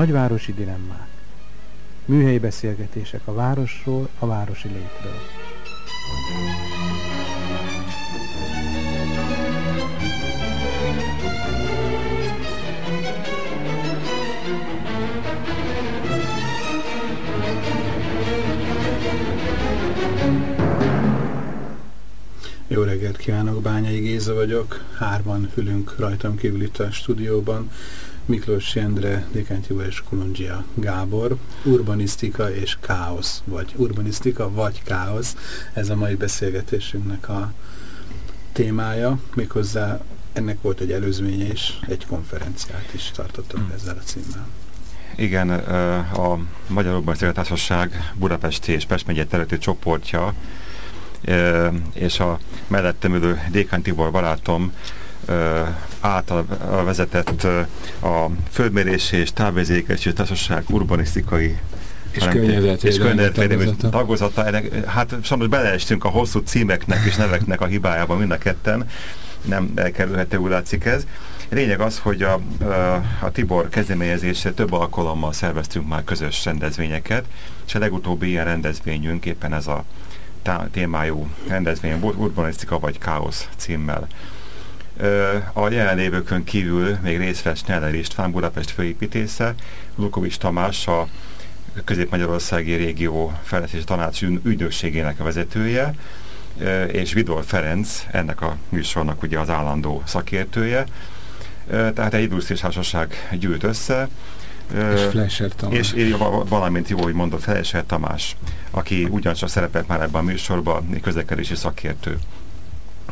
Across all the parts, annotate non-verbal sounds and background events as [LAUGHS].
Nagyvárosi dilemmák. Műhelyi beszélgetések a városról, a városi létről. Jó reggelt kívánok, Bányai Géza vagyok. Hárman ülünk rajtam kívül itt a stúdióban. Miklós Jendre, Dékány Tibor és Kolondzsia Gábor. Urbanisztika és káosz, vagy urbanisztika, vagy káosz. Ez a mai beszélgetésünknek a témája, méghozzá ennek volt egy előzménye is, egy konferenciát is tartottunk hmm. ezzel a címmel. Igen, a Magyar Urbanisztika Társaság Budapesti és Pest megye területi csoportja és a mellettem ülő Dékány Tibor barátom által vezetett a Földmérési és Távvezékelési Társaság urbanisztikai és környezetvédelmi tagozata. Ennek, hát sajnos beleestünk a hosszú címeknek és neveknek a hibájában mind a ketten. Nem elkerülhető, úgy látszik ez. Lényeg az, hogy a, a, Tibor kezdeményezésre több alkalommal szerveztünk már közös rendezvényeket, és a legutóbbi ilyen rendezvényünk éppen ez a témájú rendezvény, urbanisztika vagy káosz címmel. A jelenlévőkön kívül még részt vett Sneller István, Budapest főépítésze, Lukovics Tamás, a Közép-Magyarországi Régió Fejlesztési Tanács ügynökségének a vezetője, és Vidor Ferenc, ennek a műsornak ugye az állandó szakértője. Tehát egy industriás házasság gyűlt össze, és Flesher Tamás. És, és valamint jó, hogy mondott, Flesher Tamás, aki ugyancsak szerepelt már ebben a műsorban, közlekedési szakértő.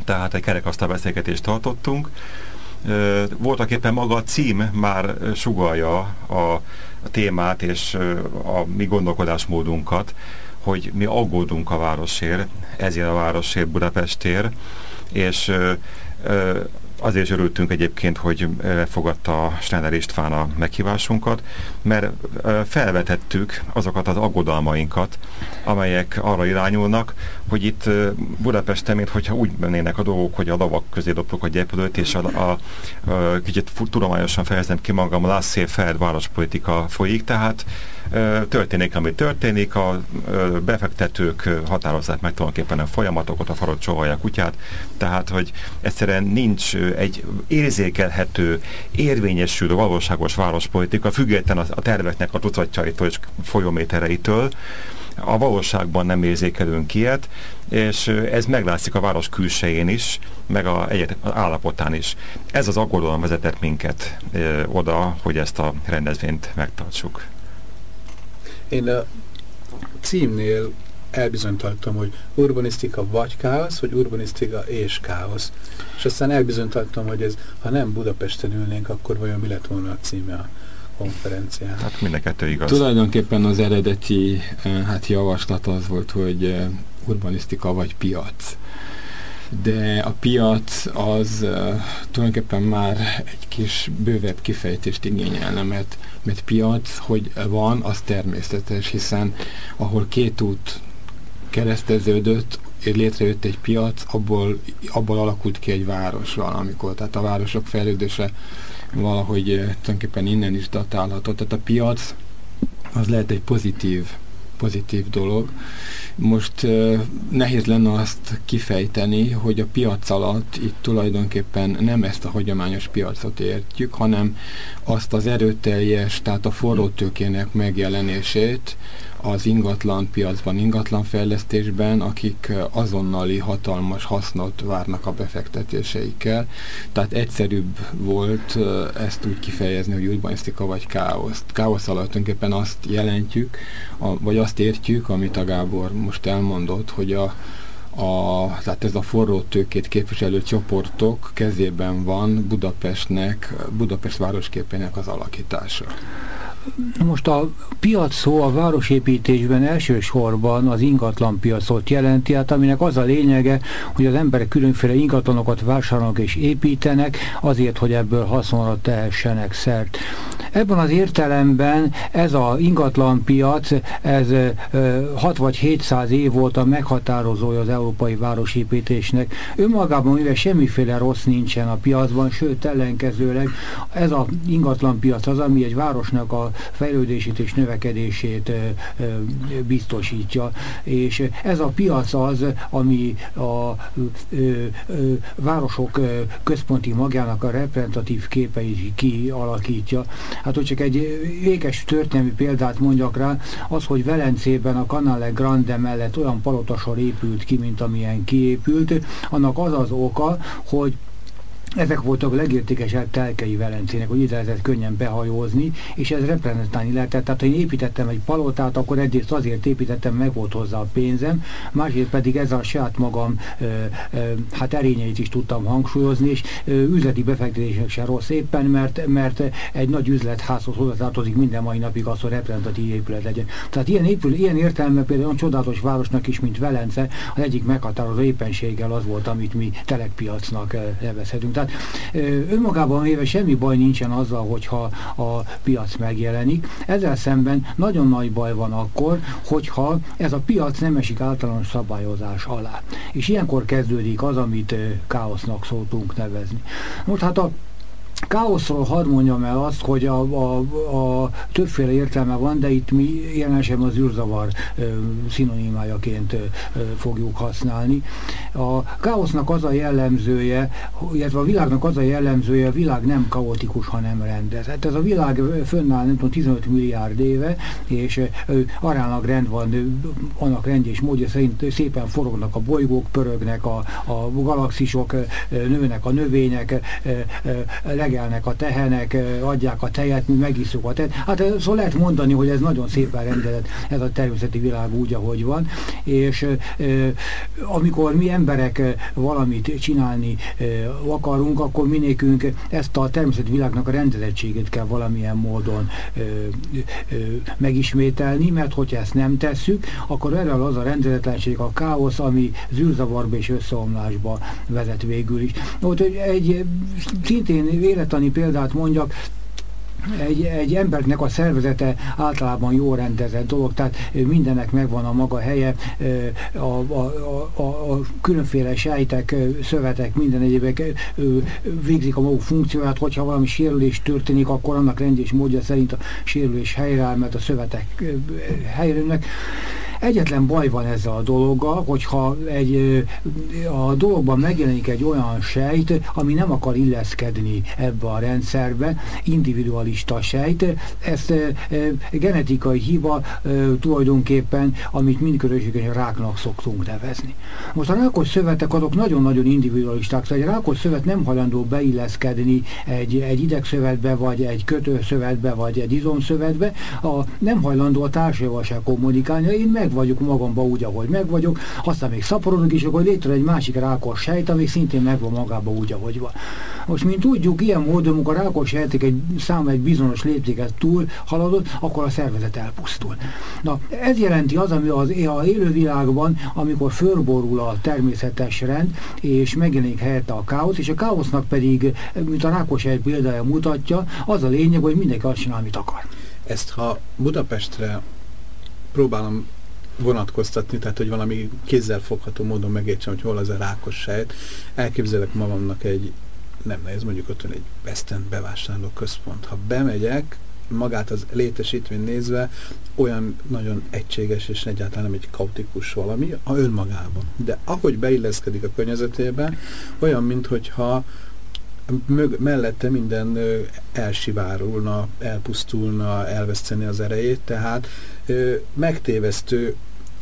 Tehát egy kerekasztal beszélgetést tartottunk. Voltak éppen maga a cím már sugalja a, témát és a mi gondolkodásmódunkat, hogy mi aggódunk a városért, ezért a városért Budapestért, és azért is örültünk egyébként, hogy fogadta Schneider István a meghívásunkat, mert felvetettük azokat az aggodalmainkat, amelyek arra irányulnak, hogy itt Budapesten, mint hogyha úgy mennének a dolgok, hogy a lavak közé dobtuk a gyepülőt, és a, a, a kicsit tudományosan fejezem ki magam, lasszé feld várospolitika folyik, tehát történik, ami történik, a befektetők határozzák meg tulajdonképpen a folyamatokat, a farot csóvalja a kutyát, tehát, hogy egyszerűen nincs egy érzékelhető, érvényesülő, valóságos várospolitika, független a, a terveknek a tucatjaitól és folyómétereitől, a valóságban nem érzékelünk ilyet, és ez meglátszik a város külsején is, meg a egyet, az állapotán is. Ez az aggodalom vezetett minket ö, oda, hogy ezt a rendezvényt megtartsuk. Én a címnél elbizonytaltam, hogy urbanisztika vagy káosz, vagy urbanisztika és káosz. És aztán elbizonytaltam, hogy ez, ha nem Budapesten ülnénk, akkor vajon mi lett volna a címe a konferencián. Hát mind a kettő igaz. Tulajdonképpen az eredeti eh, hát javaslat az volt, hogy eh, urbanisztika vagy piac de a piac az uh, tulajdonképpen már egy kis bővebb kifejtést igényelne, mert, mert piac, hogy van, az természetes, hiszen ahol két út kereszteződött, és létrejött egy piac, abból, abból alakult ki egy város valamikor. Tehát a városok fejlődése valahogy tulajdonképpen innen is datálható. Tehát a piac az lehet egy pozitív pozitív dolog. Most uh, nehéz lenne azt kifejteni, hogy a piac alatt itt tulajdonképpen nem ezt a hagyományos piacot értjük, hanem azt az erőteljes, tehát a forrótőkének megjelenését, az ingatlan piacban, ingatlan fejlesztésben, akik azonnali hatalmas hasznot várnak a befektetéseikkel. Tehát egyszerűbb volt ezt úgy kifejezni, hogy urbanisztika vagy káosz. Káosz alatt tulajdonképpen azt jelentjük, vagy azt értjük, amit a Gábor most elmondott, hogy a, a, tehát ez a forró tőkét képviselő csoportok kezében van Budapestnek, Budapest városképének az alakítása. Most a piac szó a városépítésben elsősorban az ingatlan piacot jelenti, hát aminek az a lényege, hogy az emberek különféle ingatlanokat vásárolnak és építenek, azért, hogy ebből haszonra tehessenek szert. Ebben az értelemben ez a ingatlan piac, ez 6 vagy 700 év volt a meghatározója az európai városépítésnek. Önmagában mivel semmiféle rossz nincsen a piacban, sőt ellenkezőleg ez a ingatlan piac az, ami egy városnak a fejlődését és növekedését biztosítja. És ez a piac az, ami a városok központi magjának a reprezentatív képeit kialakítja. Hát, hogy csak egy véges történelmi példát mondjak rá, az, hogy Velencében a Canale Grande mellett olyan palotasor épült ki, mint amilyen kiépült, annak az az oka, hogy ezek voltak a legértékesebb telkei Velencének, hogy ide lehetett könnyen behajózni, és ez reprezentálni lehetett. Tehát, ha én építettem egy palotát, akkor egyrészt azért építettem, meg volt hozzá a pénzem, másrészt pedig ez a saját magam ö, ö, hát erényeit is tudtam hangsúlyozni, és ö, üzleti befektetésnek sem rossz éppen, mert, mert egy nagy üzletházhoz hozzátartozik minden mai napig az, hogy reprezentatív épület legyen. Tehát ilyen, épül, ilyen értelemben például olyan csodálatos városnak is, mint Velence, az egyik meghatározó éppenséggel az volt, amit mi telekpiacnak nevezhetünk. Tehát önmagában éve semmi baj nincsen azzal, hogyha a piac megjelenik. Ezzel szemben nagyon nagy baj van akkor, hogyha ez a piac nem esik általános szabályozás alá. És ilyenkor kezdődik az, amit káosznak szóltunk nevezni. Most hát a Káoszról hadd mondjam el azt, hogy a, a, a többféle értelme van, de itt mi jelenesen az űrzavar ö, szinonimájaként fogjuk használni. A káosznak az a jellemzője, illetve a világnak az a jellemzője, a világ nem kaotikus, hanem rendezett. Hát ez a világ fönnáll, nem tudom, 15 milliárd éve, és ö, aránylag rend van, ö, annak rendje és módja szerint szépen forognak a bolygók, pörögnek a, a galaxisok, ö, nőnek a növények, legelnek a tehenek, adják a tejet, mi megisszuk a tejet. Hát szóval lehet mondani, hogy ez nagyon szépen rendezett ez a természeti világ úgy, ahogy van, és amikor mi emberek valamit csinálni akarunk, akkor minékünk ezt a természeti világnak a rendezettségét kell valamilyen módon megismételni, mert hogyha ezt nem tesszük, akkor erre az a rendezetlenség, a káosz, ami zűrzavarba és összeomlásba vezet végül is. Ott egy szintén életani példát mondjak, egy, egy embernek a szervezete általában jó rendezett dolog, tehát mindennek megvan a maga helye, a, a, a, a különféle sejtek, szövetek, minden egyébek végzik a maguk funkcióját, hogyha valami sérülés történik, akkor annak rendje és módja szerint a sérülés helyreáll, mert a szövetek helyreönnek. Egyetlen baj van ezzel a dologgal, hogyha egy, a dologban megjelenik egy olyan sejt, ami nem akar illeszkedni ebbe a rendszerbe, individualista sejt, ezt genetikai hiba tulajdonképpen, amit mindkörösséges ráknak szoktunk nevezni. Most a rákos szövetek azok nagyon-nagyon individualisták, szóval egy rákos szövet nem hajlandó beilleszkedni egy, egy idegszövetbe, vagy egy kötőszövetbe, vagy egy izomszövetbe, a, nem hajlandó a társadalma se kommunikálni. Én meg meg vagyok magamba úgy, ahogy meg vagyok, aztán még szaporodunk is, akkor létre egy másik rákos sejt, ami szintén megvan magába úgy, ahogy van. Most, mint tudjuk, ilyen módon, amikor a rákos sejtek egy szám egy bizonyos léptéket túl haladott, akkor a szervezet elpusztul. Na, ez jelenti az, ami az a élővilágban, amikor fölborul a természetes rend, és megjelenik helyette a káosz, és a káosznak pedig, mint a rákos sejt példája mutatja, az a lényeg, hogy mindenki azt csinál, amit akar. Ezt ha Budapestre próbálom vonatkoztatni, tehát hogy valami kézzel fogható módon megértsem, hogy hol az a rákos sejt. Elképzelek magamnak egy, nem nehéz, mondjuk ott van egy West End bevásárló központ. Ha bemegyek, magát az létesítmény nézve olyan nagyon egységes és egyáltalán nem egy kautikus valami a önmagában. De ahogy beilleszkedik a környezetébe, olyan, mintha mög, mellette minden ö, elsivárulna, elpusztulna, elveszteni az erejét, tehát ö, megtévesztő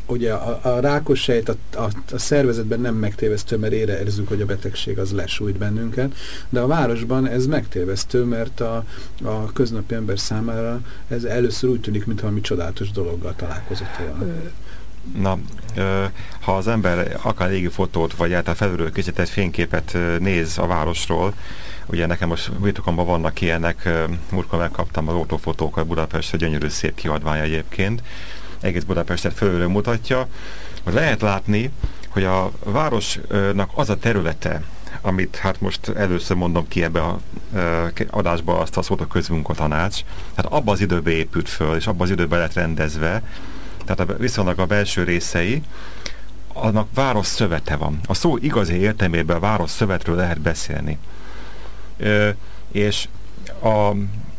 ugye a, a rákos sejt a, a, a szervezetben nem megtévesztő, mert érezzük, hogy a betegség az lesújt bennünket, de a városban ez megtévesztő, mert a, a köznapi ember számára ez először úgy tűnik, mintha valami csodálatos dologgal találkozott volna. Na, ha az ember akár légi fotót, vagy általában felülről készített fényképet néz a városról, ugye nekem most birtokomban vannak ilyenek, múltkor megkaptam az autófotókat, Budapest gyönyörű szép kiadvány egyébként, egész Budapestet felülről mutatja, hogy lehet látni, hogy a városnak az a területe, amit hát most először mondom ki ebbe a adásba azt a szót a közmunkatanács, hát abban az időben épült föl, és abban az időben lett rendezve, tehát a, viszonylag a belső részei, annak város szövete van. A szó igazi értelmében a város szövetről lehet beszélni. Ö, és a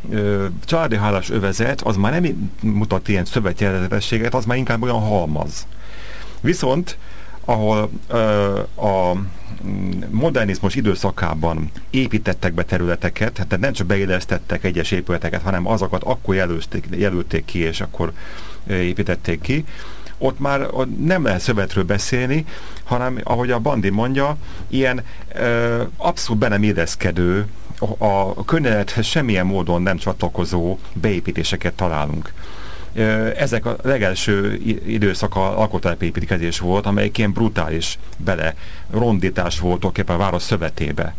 ö, családi hálás övezet az már nem mutat ilyen szövetjelenetességet, az már inkább olyan halmaz. Viszont ahol ö, a modernizmus időszakában építettek be területeket, tehát nem csak beillesztettek egyes épületeket, hanem azokat akkor jelölték, jelölték ki, és akkor építették ki, ott már nem lehet szövetről beszélni, hanem, ahogy a Bandi mondja, ilyen ö, abszolút be nem illeszkedő, a, a könnyedethez semmilyen módon nem csatlakozó beépítéseket találunk ezek a legelső időszaka alkotólepépítkezés volt, amelyik ilyen brutális bele rondítás volt tulajdonképpen a város szövetébe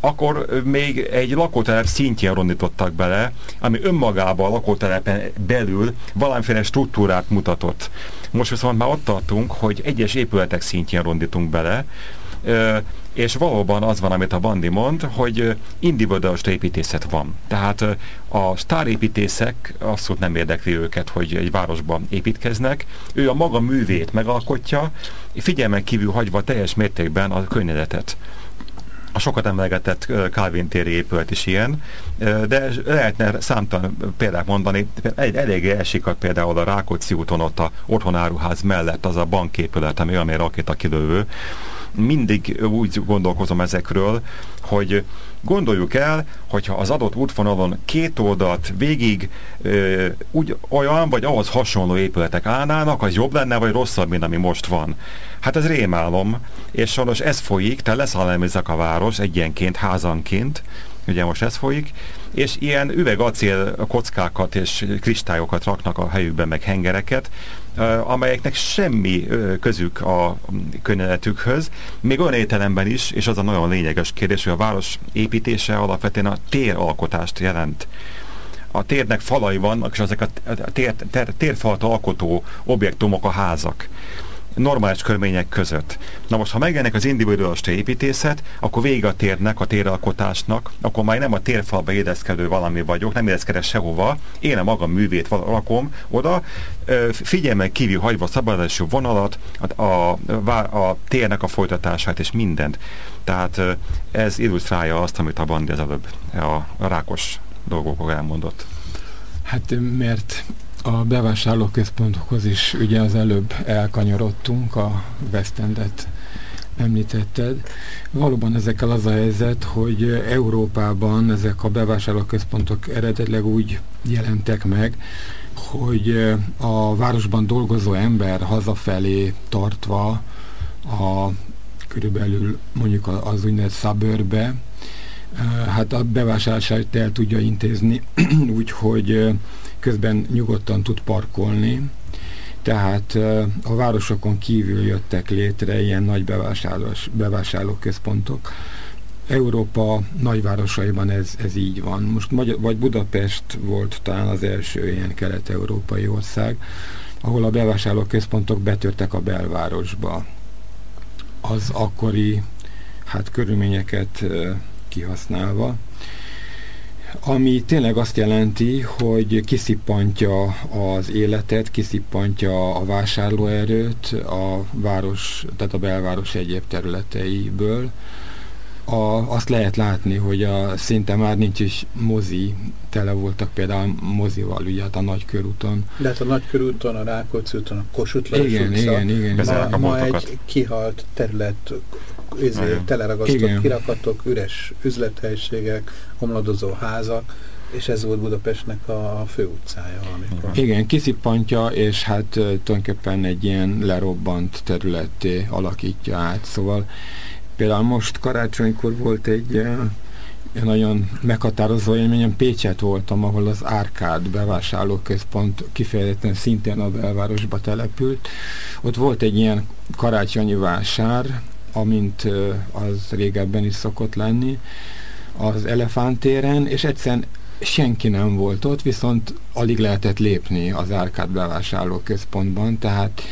akkor még egy lakótelep szintjén rondítottak bele, ami önmagában a lakótelepen belül valamiféle struktúrát mutatott. Most viszont már ott tartunk, hogy egyes épületek szintjén rondítunk bele, és valóban az van, amit a Bandi mond, hogy individuális építészet van. Tehát a sztárépítészek abszolút nem érdekli őket, hogy egy városban építkeznek. Ő a maga művét megalkotja, figyelmen kívül hagyva teljes mértékben a környezetet. A sokat emlegetett Calvin téri épület is ilyen, de lehetne számtalan példát mondani. Egy, elég esik a, például a Rákóczi úton ott a otthonáruház mellett az a banképület, ami olyan rakéta kilövő, mindig úgy gondolkozom ezekről, hogy gondoljuk el, hogyha az adott útvonalon két oldalt végig ö, úgy olyan vagy ahhoz hasonló épületek állnának, az jobb lenne, vagy rosszabb, mint ami most van. Hát ez rémálom, és sajnos ez folyik, tehát leszállamizak a város egyenként, házanként, ugye most ez folyik, és ilyen üvegacél kockákat és kristályokat raknak a helyükben, meg hengereket, amelyeknek semmi közük a környezetükhöz, még olyan értelemben is, és az a nagyon lényeges kérdés, hogy a város építése alapvetően a téralkotást jelent. A térnek falai vannak, és ezek a tér, tér, térfalat alkotó objektumok a házak normális körmények között. Na most, ha megjelenik az individuális építészet, akkor vége a térnek, a téralkotásnak, akkor már nem a térfalba édeszkedő valami vagyok, nem édeszkedek sehova, én a magam művét rakom oda, figyelmen kívül hagyva szabadási vonalat, a, a, a, a térnek a folytatását és mindent. Tehát ez illusztrálja azt, amit a Bandi az előbb a, a rákos dolgokról elmondott. Hát mert a bevásárlóközpontokhoz is ugye az előbb elkanyarodtunk, a West Endet említetted. Valóban ezekkel az a helyzet, hogy Európában ezek a bevásárlóközpontok eredetileg úgy jelentek meg, hogy a városban dolgozó ember hazafelé tartva a körülbelül mondjuk az úgynevezett suburbe, hát a bevásárlását el tudja intézni, [CLEARS THROAT] úgyhogy közben nyugodtan tud parkolni, tehát a városokon kívül jöttek létre ilyen nagy bevásárlós, bevásárlóközpontok. Európa nagyvárosaiban ez, ez így van. Most Magyar, vagy Budapest volt talán az első ilyen kelet-európai ország, ahol a bevásárlóközpontok betörtek a belvárosba. Az akkori hát körülményeket kihasználva ami tényleg azt jelenti, hogy kiszippantja az életet, kiszippantja a vásárlóerőt a város, tehát a belváros egyéb területeiből. A, azt lehet látni, hogy a, szinte már nincs is mozi, tele voltak például mozival, ugye hát a Nagykörúton. De hát a Nagykörúton, a Rákóczi úton, a Kossuth igen, utca, igen, igen. Ma, ma egy kihalt terület, izé, teleragasztott Igen. kirakatok, üres üzlethelyiségek, omladozó házak, és ez volt Budapestnek a fő utcája valamikor. Igen, kiszippantja, és hát tulajdonképpen egy ilyen lerobbant területté alakítja át. Szóval például most karácsonykor volt egy nagyon meghatározó élményem Pécset voltam, ahol az Árkád bevásárlóközpont kifejezetten szintén a belvárosba települt. Ott volt egy ilyen karácsonyi vásár, amint az régebben is szokott lenni, az Elefántéren, és egyszerűen senki nem volt ott, viszont alig lehetett lépni az Árkád bevásárlóközpontban, tehát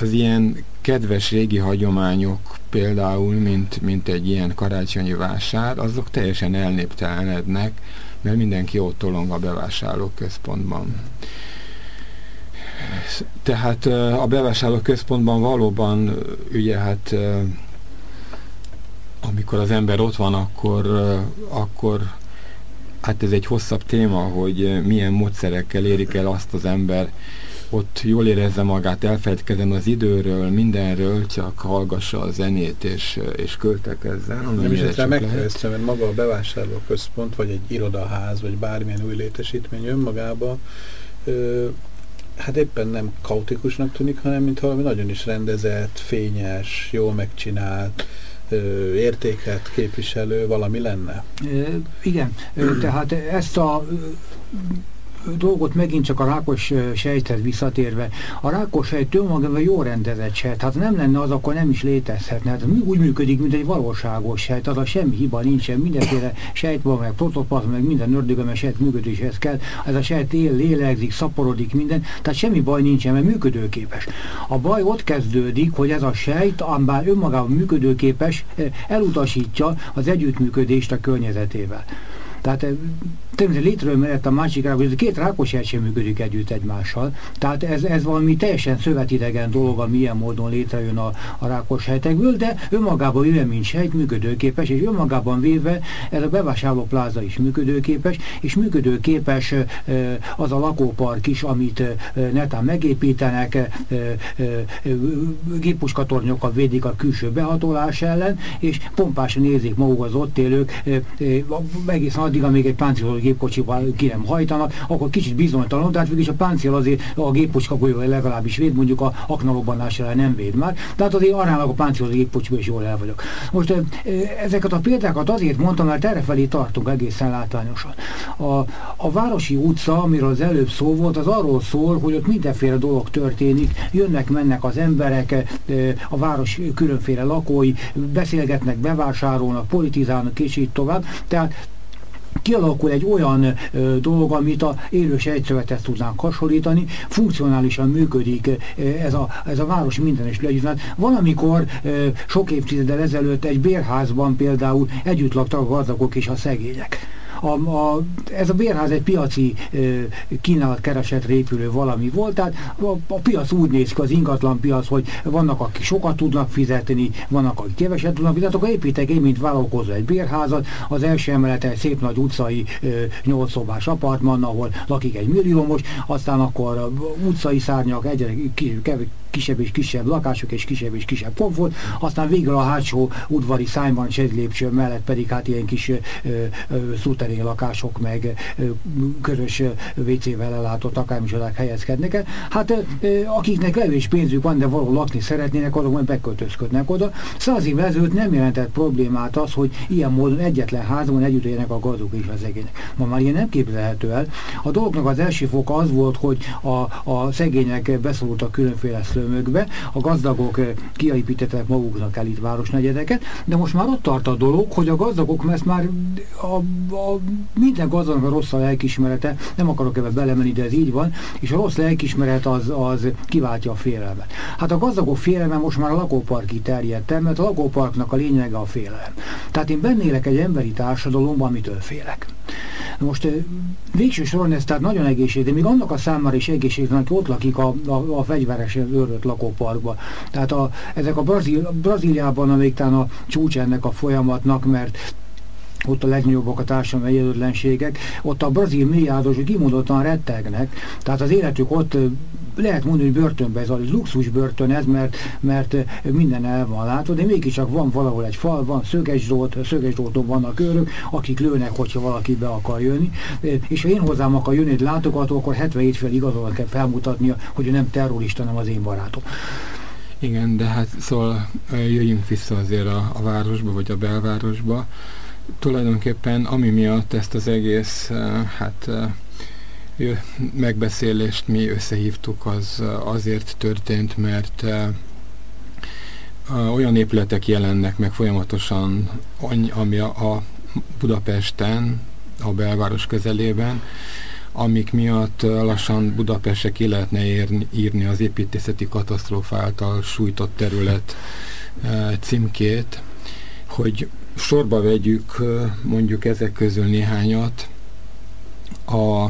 az ilyen kedves régi hagyományok például, mint, mint egy ilyen karácsonyi vásár, azok teljesen elnéptelenednek, mert mindenki ott tolong a bevásárlóközpontban. Tehát a bevásárlóközpontban valóban ugye hát amikor az ember ott van, akkor, akkor hát ez egy hosszabb téma, hogy milyen módszerekkel érik el azt az ember, ott jól érezze magát, elfelejtkezzen az időről, mindenről, csak hallgassa a zenét és, és költekezzen. Nem is egyszer megkérdeztem, mert maga a bevásárlóközpont, vagy egy irodaház, vagy bármilyen új létesítmény önmagában ö, hát éppen nem kaotikusnak tűnik, hanem mint valami nagyon is rendezett, fényes, jól megcsinált, értéket képviselő valami lenne? Igen, tehát ezt a dolgot megint csak a rákos sejthez visszatérve. A rákos sejt önmagában jó rendezett sejt. Hát nem lenne az, akkor nem is létezhetne. Hát úgy működik, mint egy valóságos sejt. Az a semmi hiba nincsen. Mindenféle van, meg protoplazma, meg minden ördögömes sejt működéshez kell. Ez a sejt él, lélegzik, szaporodik, minden. Tehát semmi baj nincsen, mert működőképes. A baj ott kezdődik, hogy ez a sejt, amibár önmagában működőképes, elutasítja az együttműködést a környezetével. Tehát természetesen létrejön mellett a másik rák, hogy két rákos sem működik együtt egymással. Tehát ez, ez valami teljesen szövetidegen dolog, ami ilyen módon létrejön a, a rákos sejtekből, de önmagában véve, mint sejt, működőképes, és önmagában véve ez a bevásárló pláza is működőképes, és működőképes az a lakópark is, amit netán megépítenek, gépuskatornyokkal védik a külső behatolás ellen, és pompásan érzik maguk az ott élők, egészen addig, amíg egy páncélozó gépkocsival ki nem hajtanak, akkor kicsit bizonytalan, tehát végülis a páncél azért a gépkocska golyóval legalábbis véd, mondjuk a aknalobbanásra nem véd már, tehát azért aránylag a páncélozó gépkocsival is jól el vagyok. Most ezeket a példákat azért mondtam, mert errefelé tartunk egészen látványosan. A, a Városi utca, amiről az előbb szó volt, az arról szól, hogy ott mindenféle dolog történik, jönnek-mennek az emberek, a város különféle lakói, beszélgetnek, bevásárolnak, politizálnak, és így tovább. Tehát kialakul egy olyan ö, dolog, amit a élő sejtszövethez tudnánk hasonlítani, funkcionálisan működik ö, ez, a, ez a város minden is legyűjtően. Valamikor ö, sok évtizeddel ezelőtt egy bérházban például együtt laktak a gazdagok és a szegények a, a, ez a bérház egy piaci kínálat-kereset répülő valami volt, tehát a, a piac úgy néz ki, az ingatlan piac, hogy vannak, akik sokat tudnak fizetni, vannak, akik keveset tudnak fizetni, akkor építek én, mint vállalkozó egy bérházat, az első emelete egy szép nagy utcai nyolc szobás apartman, ahol lakik egy milliómos, aztán akkor utcai szárnyak egyre kisebb és kisebb lakások és kisebb és kisebb komfort, aztán végül a hátsó udvari szájban lépcső mellett pedig hát ilyen kis szúterén lakások, meg ö, közös WC-vel ellátott akármicsodák helyezkednek el. Hát ö, akiknek levés pénzük van, de valahol lakni szeretnének, azok majd beköltözködnek oda. Száz év ezelőtt nem jelentett problémát az, hogy ilyen módon egyetlen házban együtt élnek a gazdagok és az egének. Ma már ilyen nem képzelhető el. A dolognak az első foka az volt, hogy a, a szegények beszorultak különféle szlő tömögbe, a gazdagok eh, kiépítettek maguknak elit városnegyedeket, de most már ott tart a dolog, hogy a gazdagok, mert már a, a, minden gazdagnak a rossz a lelkismerete, nem akarok ebbe belemenni, de ez így van, és a rossz lelkismeret az, az kiváltja a félelmet. Hát a gazdagok félelme most már a lakóparki terjedt el, mert a lakóparknak a lényege a félelem. Tehát én bennélek egy emberi társadalomban, amitől félek. Most végső soron ez tehát nagyon egészség, de még annak a számára is egészségtelen, aki ott lakik a, a, a fegyveres őrött lakóparkba. Tehát a, ezek a Brazíl, Brazíliában, amíg talán a csúcs ennek a folyamatnak, mert ott a legnagyobbak a társadalmi egyenlőtlenségek, ott a brazil milliárdosok kimondottan rettegnek, tehát az életük ott lehet mondani, hogy börtönbe ez a luxus börtön ez, mert, mert minden el van látva, de mégiscsak van valahol egy fal, van szögesdrót, szögesdróton vannak őrök, akik lőnek, hogyha valaki be akar jönni, és ha én hozzám akar jönni egy látogató, akkor 77 fél igazolva kell felmutatnia, hogy ő nem terrorista, nem az én barátom. Igen, de hát szóval jöjjünk vissza azért a, a városba, vagy a belvárosba tulajdonképpen ami miatt ezt az egész hát megbeszélést mi összehívtuk, az azért történt, mert olyan épületek jelennek meg folyamatosan, ami a Budapesten, a belváros közelében, amik miatt lassan Budapestre ki lehetne érni, írni az építészeti katasztrófa által sújtott terület címkét, hogy sorba vegyük mondjuk ezek közül néhányat. A,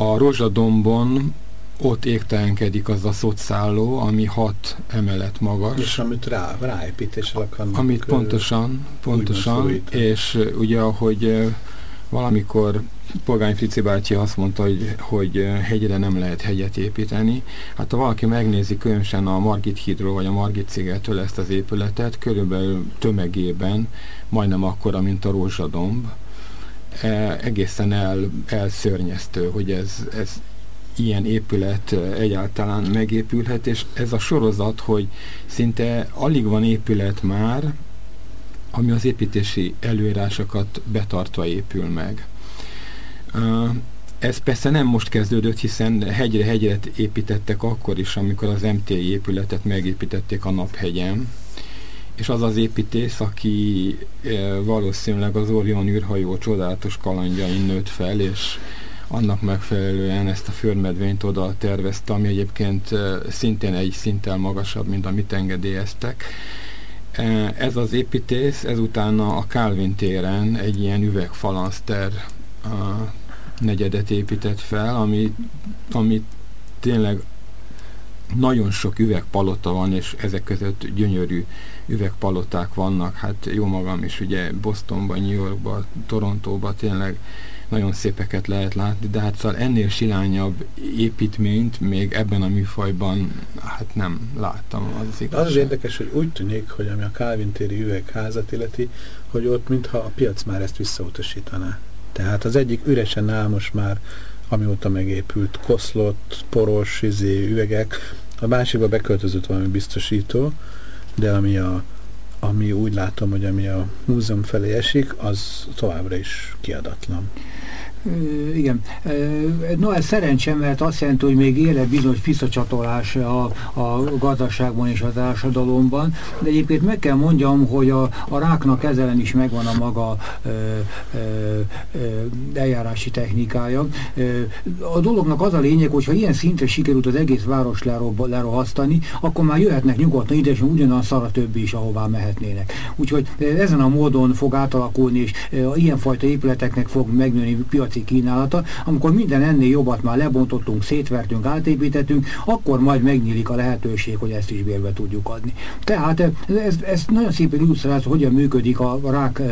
a Rozsadombon ott égtelenkedik az a szocszálló, ami hat emelet magas. És amit rá, ráépítéssel akarnak. Amit pontosan, pontosan, és ugye ahogy valamikor Polgány Frici bácsi azt mondta, hogy, hogy hegyre nem lehet hegyet építeni. Hát ha valaki megnézi különösen a Margit hídról vagy a Margit szigetről ezt az épületet, körülbelül tömegében majdnem akkora, mint a Rózsadomb. E, egészen el, elszörnyeztő, hogy ez, ez ilyen épület egyáltalán megépülhet, és ez a sorozat, hogy szinte alig van épület már, ami az építési előírásokat betartva épül meg. Ez persze nem most kezdődött, hiszen hegyre-hegyre építettek akkor is, amikor az MTI épületet megépítették a Naphegyen, és az az építész, aki valószínűleg az Orion űrhajó csodálatos kalandjain nőtt fel, és annak megfelelően ezt a földmedvényt oda tervezte, ami egyébként szintén egy szinttel magasabb, mint amit engedélyeztek. Ez az építész ezután a Calvin téren egy ilyen üvegfalanszter negyedet épített fel, ami, ami tényleg nagyon sok üvegpalota van, és ezek között gyönyörű üvegpaloták vannak. Hát jó magam is, ugye Bostonban, New Yorkban, Torontóban tényleg nagyon szépeket lehet látni, de hát szóval ennél silányabb építményt még ebben a műfajban hát nem láttam. Az, az, az érdekes, hogy úgy tűnik, hogy ami a Calvin téri üvegházat illeti, hogy ott mintha a piac már ezt visszautasítaná. Tehát az egyik üresen áll most már, amióta megépült, koszlott, poros, izé, üvegek, a másikba beköltözött valami biztosító, de ami a ami úgy látom, hogy ami a múzeum felé esik, az továbbra is kiadatlan. Igen. No, ez szerencsém, mert azt jelenti, hogy még éle bizonyos visszacsatolás a, a gazdaságban és a társadalomban, de egyébként meg kell mondjam, hogy a, a ráknak ezzel is megvan a maga ö, ö, ö, eljárási technikája. A dolognak az a lényeg, hogy ha ilyen szintre sikerült az egész város lerohasztani, akkor már jöhetnek nyugodtan ide, és ugyanaz szar a többi is, ahová mehetnének. Úgyhogy ezen a módon fog átalakulni, és ilyenfajta épületeknek fog megnőni piaci piaci kínálata, amikor minden ennél jobbat már lebontottunk, szétvertünk, átépítettünk, akkor majd megnyílik a lehetőség, hogy ezt is bérbe tudjuk adni. Tehát ez, ez nagyon szépen illusztrálja, hogy hogyan működik a rák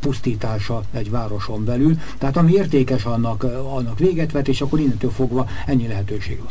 pusztítása egy városon belül. Tehát ami értékes, annak, annak véget vet, és akkor innentől fogva ennyi lehetőség van.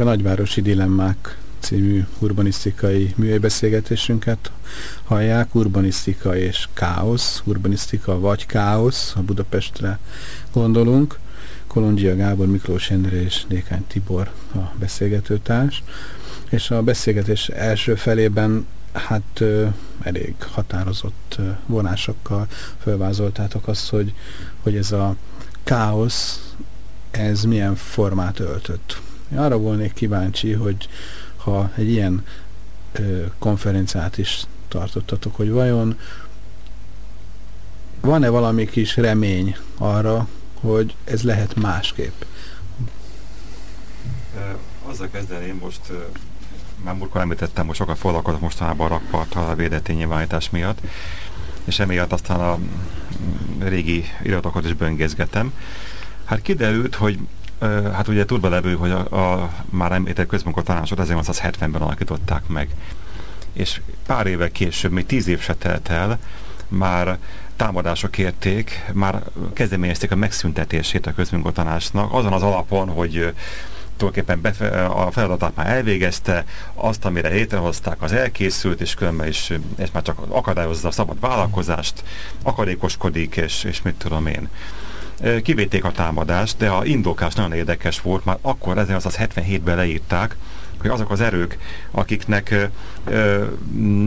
A Nagyvárosi Dilemmák című urbanisztikai műhelybeszélgetésünket hallják, urbanisztika és káosz, urbanisztika vagy káosz, a Budapestre gondolunk. Kolondzsia Gábor, Miklós Endre és Nékány Tibor a beszélgetőtárs, és a beszélgetés első felében hát ö, elég határozott vonásokkal felvázoltátok azt, hogy, hogy ez a káosz, ez milyen formát öltött arra volnék kíváncsi, hogy ha egy ilyen ö, konferenciát is tartottatok, hogy vajon van-e valami kis remény arra, hogy ez lehet másképp? Azzal kezdeném most, már múltkor említettem, hogy sokat foglalkozok mostanában a rakparttal a védett nyilvánítás miatt, és emiatt aztán a régi iratokat is böngészgetem. Hát kiderült, hogy Hát ugye tudva levő, hogy a, a már említett közmunkatanácsot 1870-ben alakították meg. És pár évvel később, még tíz év se telt el, már támadások érték, már kezdeményezték a megszüntetését a közmunkatanácsnak, azon az alapon, hogy tulajdonképpen a feladatát már elvégezte, azt, amire létrehozták, az elkészült, és különben is ez már csak akadályozza a szabad vállalkozást, akarékoskodik, és, és mit tudom én. Kivéték a támadást, de a indokás nagyon érdekes volt, már akkor 1977-ben leírták, hogy azok az erők, akiknek ö,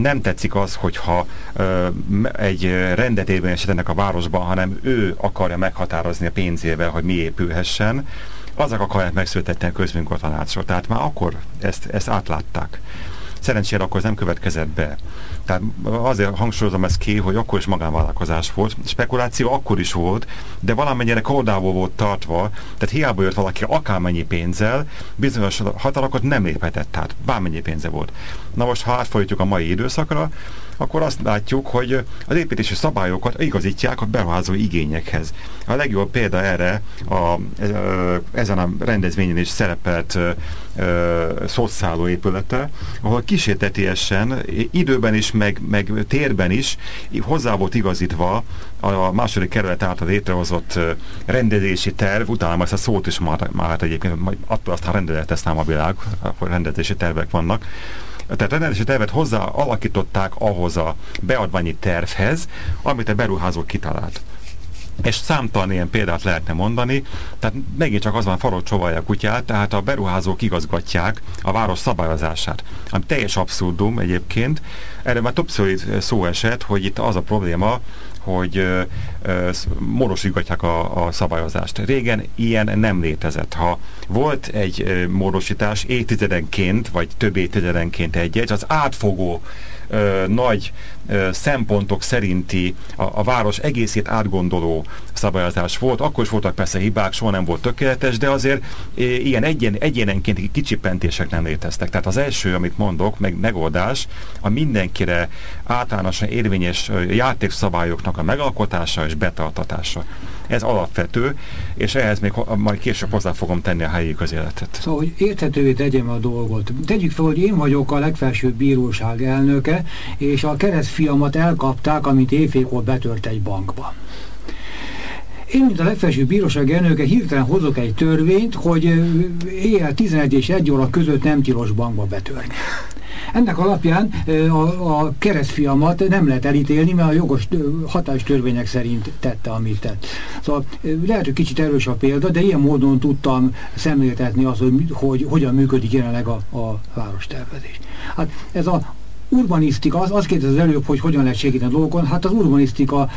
nem tetszik az, hogyha ö, egy rendet érvényesítenek a városban, hanem ő akarja meghatározni a pénzével, hogy mi épülhessen, azok akarják megszületetni a közmunkatanácsot. Tehát már akkor ezt, ezt átlátták. Szerencsére akkor ez nem következett be. Tehát azért hangsúlyozom ezt ki, hogy akkor is magánvállalkozás volt. Spekuláció akkor is volt, de valamennyire kordával volt tartva, tehát hiába jött valaki akármennyi pénzzel, bizonyos határokat nem léphetett, tehát bármennyi pénze volt. Na most, ha átfolytjuk a mai időszakra, akkor azt látjuk, hogy az építési szabályokat igazítják a beruházó igényekhez. A legjobb példa erre a, ezen a rendezvényen is szerepelt szociáló épülete, ahol kísértetiesen időben is meg, meg térben is hozzá volt igazítva a második kerület által létrehozott rendezési terv, utána ezt a szót is már, már egyébként, majd attól aztán rendeleteztem a világ, akkor rendezési tervek vannak, tehát rendelési tervet hozzá alakították ahhoz a beadványi tervhez, amit a beruházó kitalált. És számtalan ilyen példát lehetne mondani, tehát megint csak az van, farol csovalja a kutyát, tehát a beruházók igazgatják a város szabályozását, ami teljes abszurdum egyébként. Erre már többször szó esett, hogy itt az a probléma, hogy módosítgatják a, a szabályozást. Régen ilyen nem létezett. Ha volt egy módosítás évtizedenként, vagy több évtizedenként egy-egy, az átfogó ö, nagy ö, szempontok szerinti a, a város egészét átgondoló szabályozás volt. Akkor is voltak persze hibák, soha nem volt tökéletes, de azért ö, ilyen egyen, egyénenként kicsipentések nem léteztek. Tehát az első, amit mondok, meg megoldás, a mindenkire általánosan érvényes játékszabályoknak a megalkotása és betartatása. Ez alapvető, és ehhez még majd később hozzá fogom tenni a helyi közéletet. Szóval, hogy érthetővé tegyem a dolgot. Tegyük fel, hogy én vagyok a legfelsőbb bíróság elnöke, és a keresztfiamat elkapták, amit éjfélkor betört egy bankba. Én, mint a legfelsőbb bíróság elnöke, hirtelen hozok egy törvényt, hogy éjjel 11 és 1 óra között nem tilos bankba betörni. Ennek alapján a, a keresztfiamat nem lehet elítélni, mert a jogos hatályos törvények szerint tette, amit tett. Szóval lehet, hogy kicsit erős a példa, de ilyen módon tudtam szemléltetni azt, hogy, hogy hogyan működik jelenleg a, a várostervezés. Hát ez a urbanisztika, az, az kérdez az előbb, hogy hogyan lehet segíteni a dolgokon, hát az urbanisztika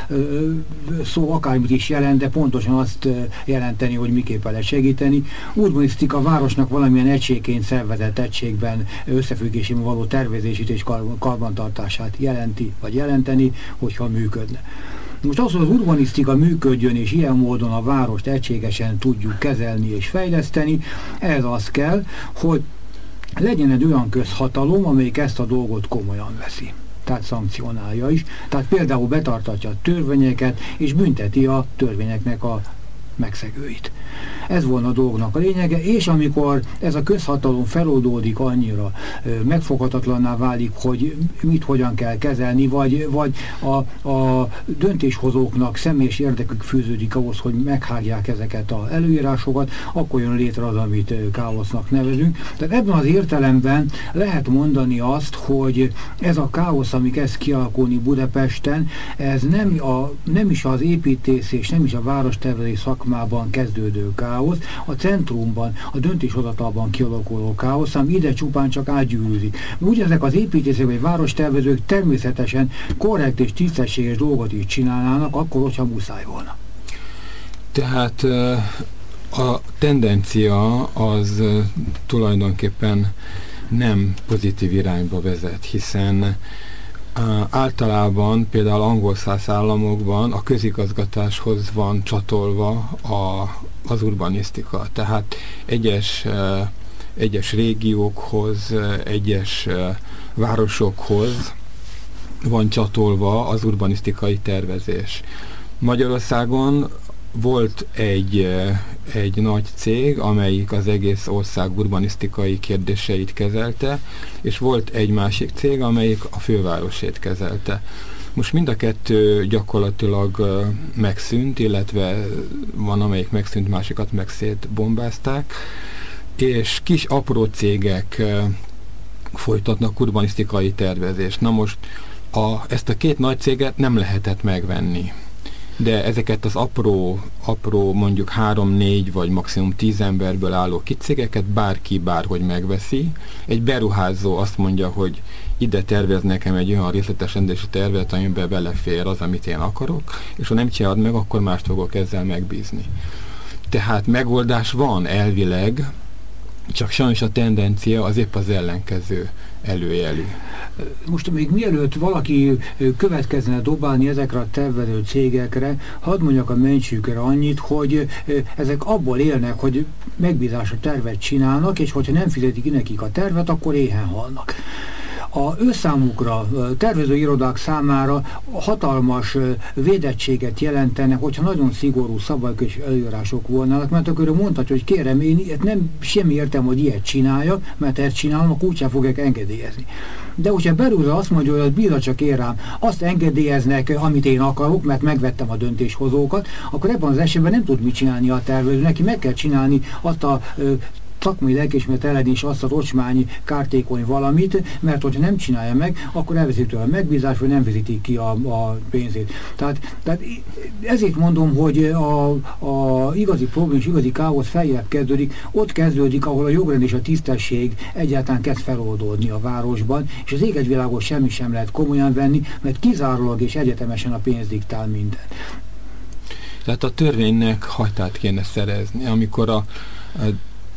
szó akármit is jelent, de pontosan azt jelenteni, hogy miképpen lehet segíteni. Urbanisztika a városnak valamilyen egységként szervezett egységben összefüggésében való tervezését és karbantartását jelenti, vagy jelenteni, hogyha működne. Most az, hogy az urbanisztika működjön, és ilyen módon a várost egységesen tudjuk kezelni és fejleszteni, ez az kell, hogy legyen egy olyan közhatalom, amelyik ezt a dolgot komolyan veszi tehát szankcionálja is. Tehát például betartatja a törvényeket, és bünteti a törvényeknek a megszegőit. Ez volna a dolgnak a lényege, és amikor ez a közhatalom feloldódik annyira, megfoghatatlanná válik, hogy mit hogyan kell kezelni, vagy, vagy a, a döntéshozóknak személyes érdekük fűződik ahhoz, hogy meghágják ezeket az előírásokat, akkor jön létre az, amit káosznak nevezünk. Tehát ebben az értelemben lehet mondani azt, hogy ez a káosz, ami kezd kialakulni Budapesten, ez nem, a, nem is az építész és nem is a várostervezés szakmában kezdődő káosz, a centrumban, a döntéshozatalban kialakuló káosz, ami ide csupán csak átgyűrűzik. Úgy ezek az építészek vagy várostervezők természetesen korrekt és tisztességes dolgot is csinálnának, akkor, hogyha muszáj volna. Tehát a tendencia az tulajdonképpen nem pozitív irányba vezet, hiszen általában például angol száz államokban a közigazgatáshoz van csatolva a, az urbanisztika. Tehát egyes, egyes régiókhoz, egyes városokhoz van csatolva az urbanisztikai tervezés. Magyarországon volt egy, egy nagy cég, amelyik az egész ország urbanisztikai kérdéseit kezelte, és volt egy másik cég, amelyik a fővárosét kezelte. Most mind a kettő gyakorlatilag megszűnt, illetve van amelyik megszűnt, másikat meg szétbombázták, és kis apró cégek folytatnak urbanisztikai tervezést. Na most a, ezt a két nagy céget nem lehetett megvenni de ezeket az apró, apró mondjuk három-négy vagy maximum tíz emberből álló kicégeket bárki bárhogy megveszi. Egy beruházó azt mondja, hogy ide tervez nekem egy olyan részletes rendési tervet, amiben belefér az, amit én akarok, és ha nem csinálod meg, akkor mást fogok ezzel megbízni. Tehát megoldás van elvileg, csak sajnos a tendencia az épp az ellenkező előjeli. Most még mielőtt valaki következne dobálni ezekre a tervező cégekre, hadd mondjak a mentsükre annyit, hogy ezek abból élnek, hogy megbízásra tervet csinálnak, és hogyha nem fizetik ki nekik a tervet, akkor éhen halnak. A őszámukra, tervezőirodák számára hatalmas védettséget jelentene, hogyha nagyon szigorú szabályok és előírások volnának, mert akkor ő mondhatja, hogy kérem, én nem semmi értem, hogy ilyet csináljak, mert ezt csinálom, akkor úgysem fogják engedélyezni. De hogyha Berúza azt mondja, hogy az bíza csak ér rám, azt engedélyeznek, amit én akarok, mert megvettem a döntéshozókat, akkor ebben az esetben nem tud mit csinálni a tervező. Neki meg kell csinálni azt a szakmai lelkismeret ellen is azt a rocsmányi kártékony valamit, mert hogyha nem csinálja meg, akkor elveszíti a megbízás, vagy nem vezíti ki a, a pénzét. Tehát, tehát ezért mondom, hogy a, a igazi probléma és igazi káosz feljebb kezdődik, ott kezdődik, ahol a jogrend és a tisztesség egyáltalán kezd feloldódni a városban, és az égegyvilágot semmi sem lehet komolyan venni, mert kizárólag és egyetemesen a pénz diktál mindent. Tehát a törvénynek hajtát kéne szerezni, amikor a, a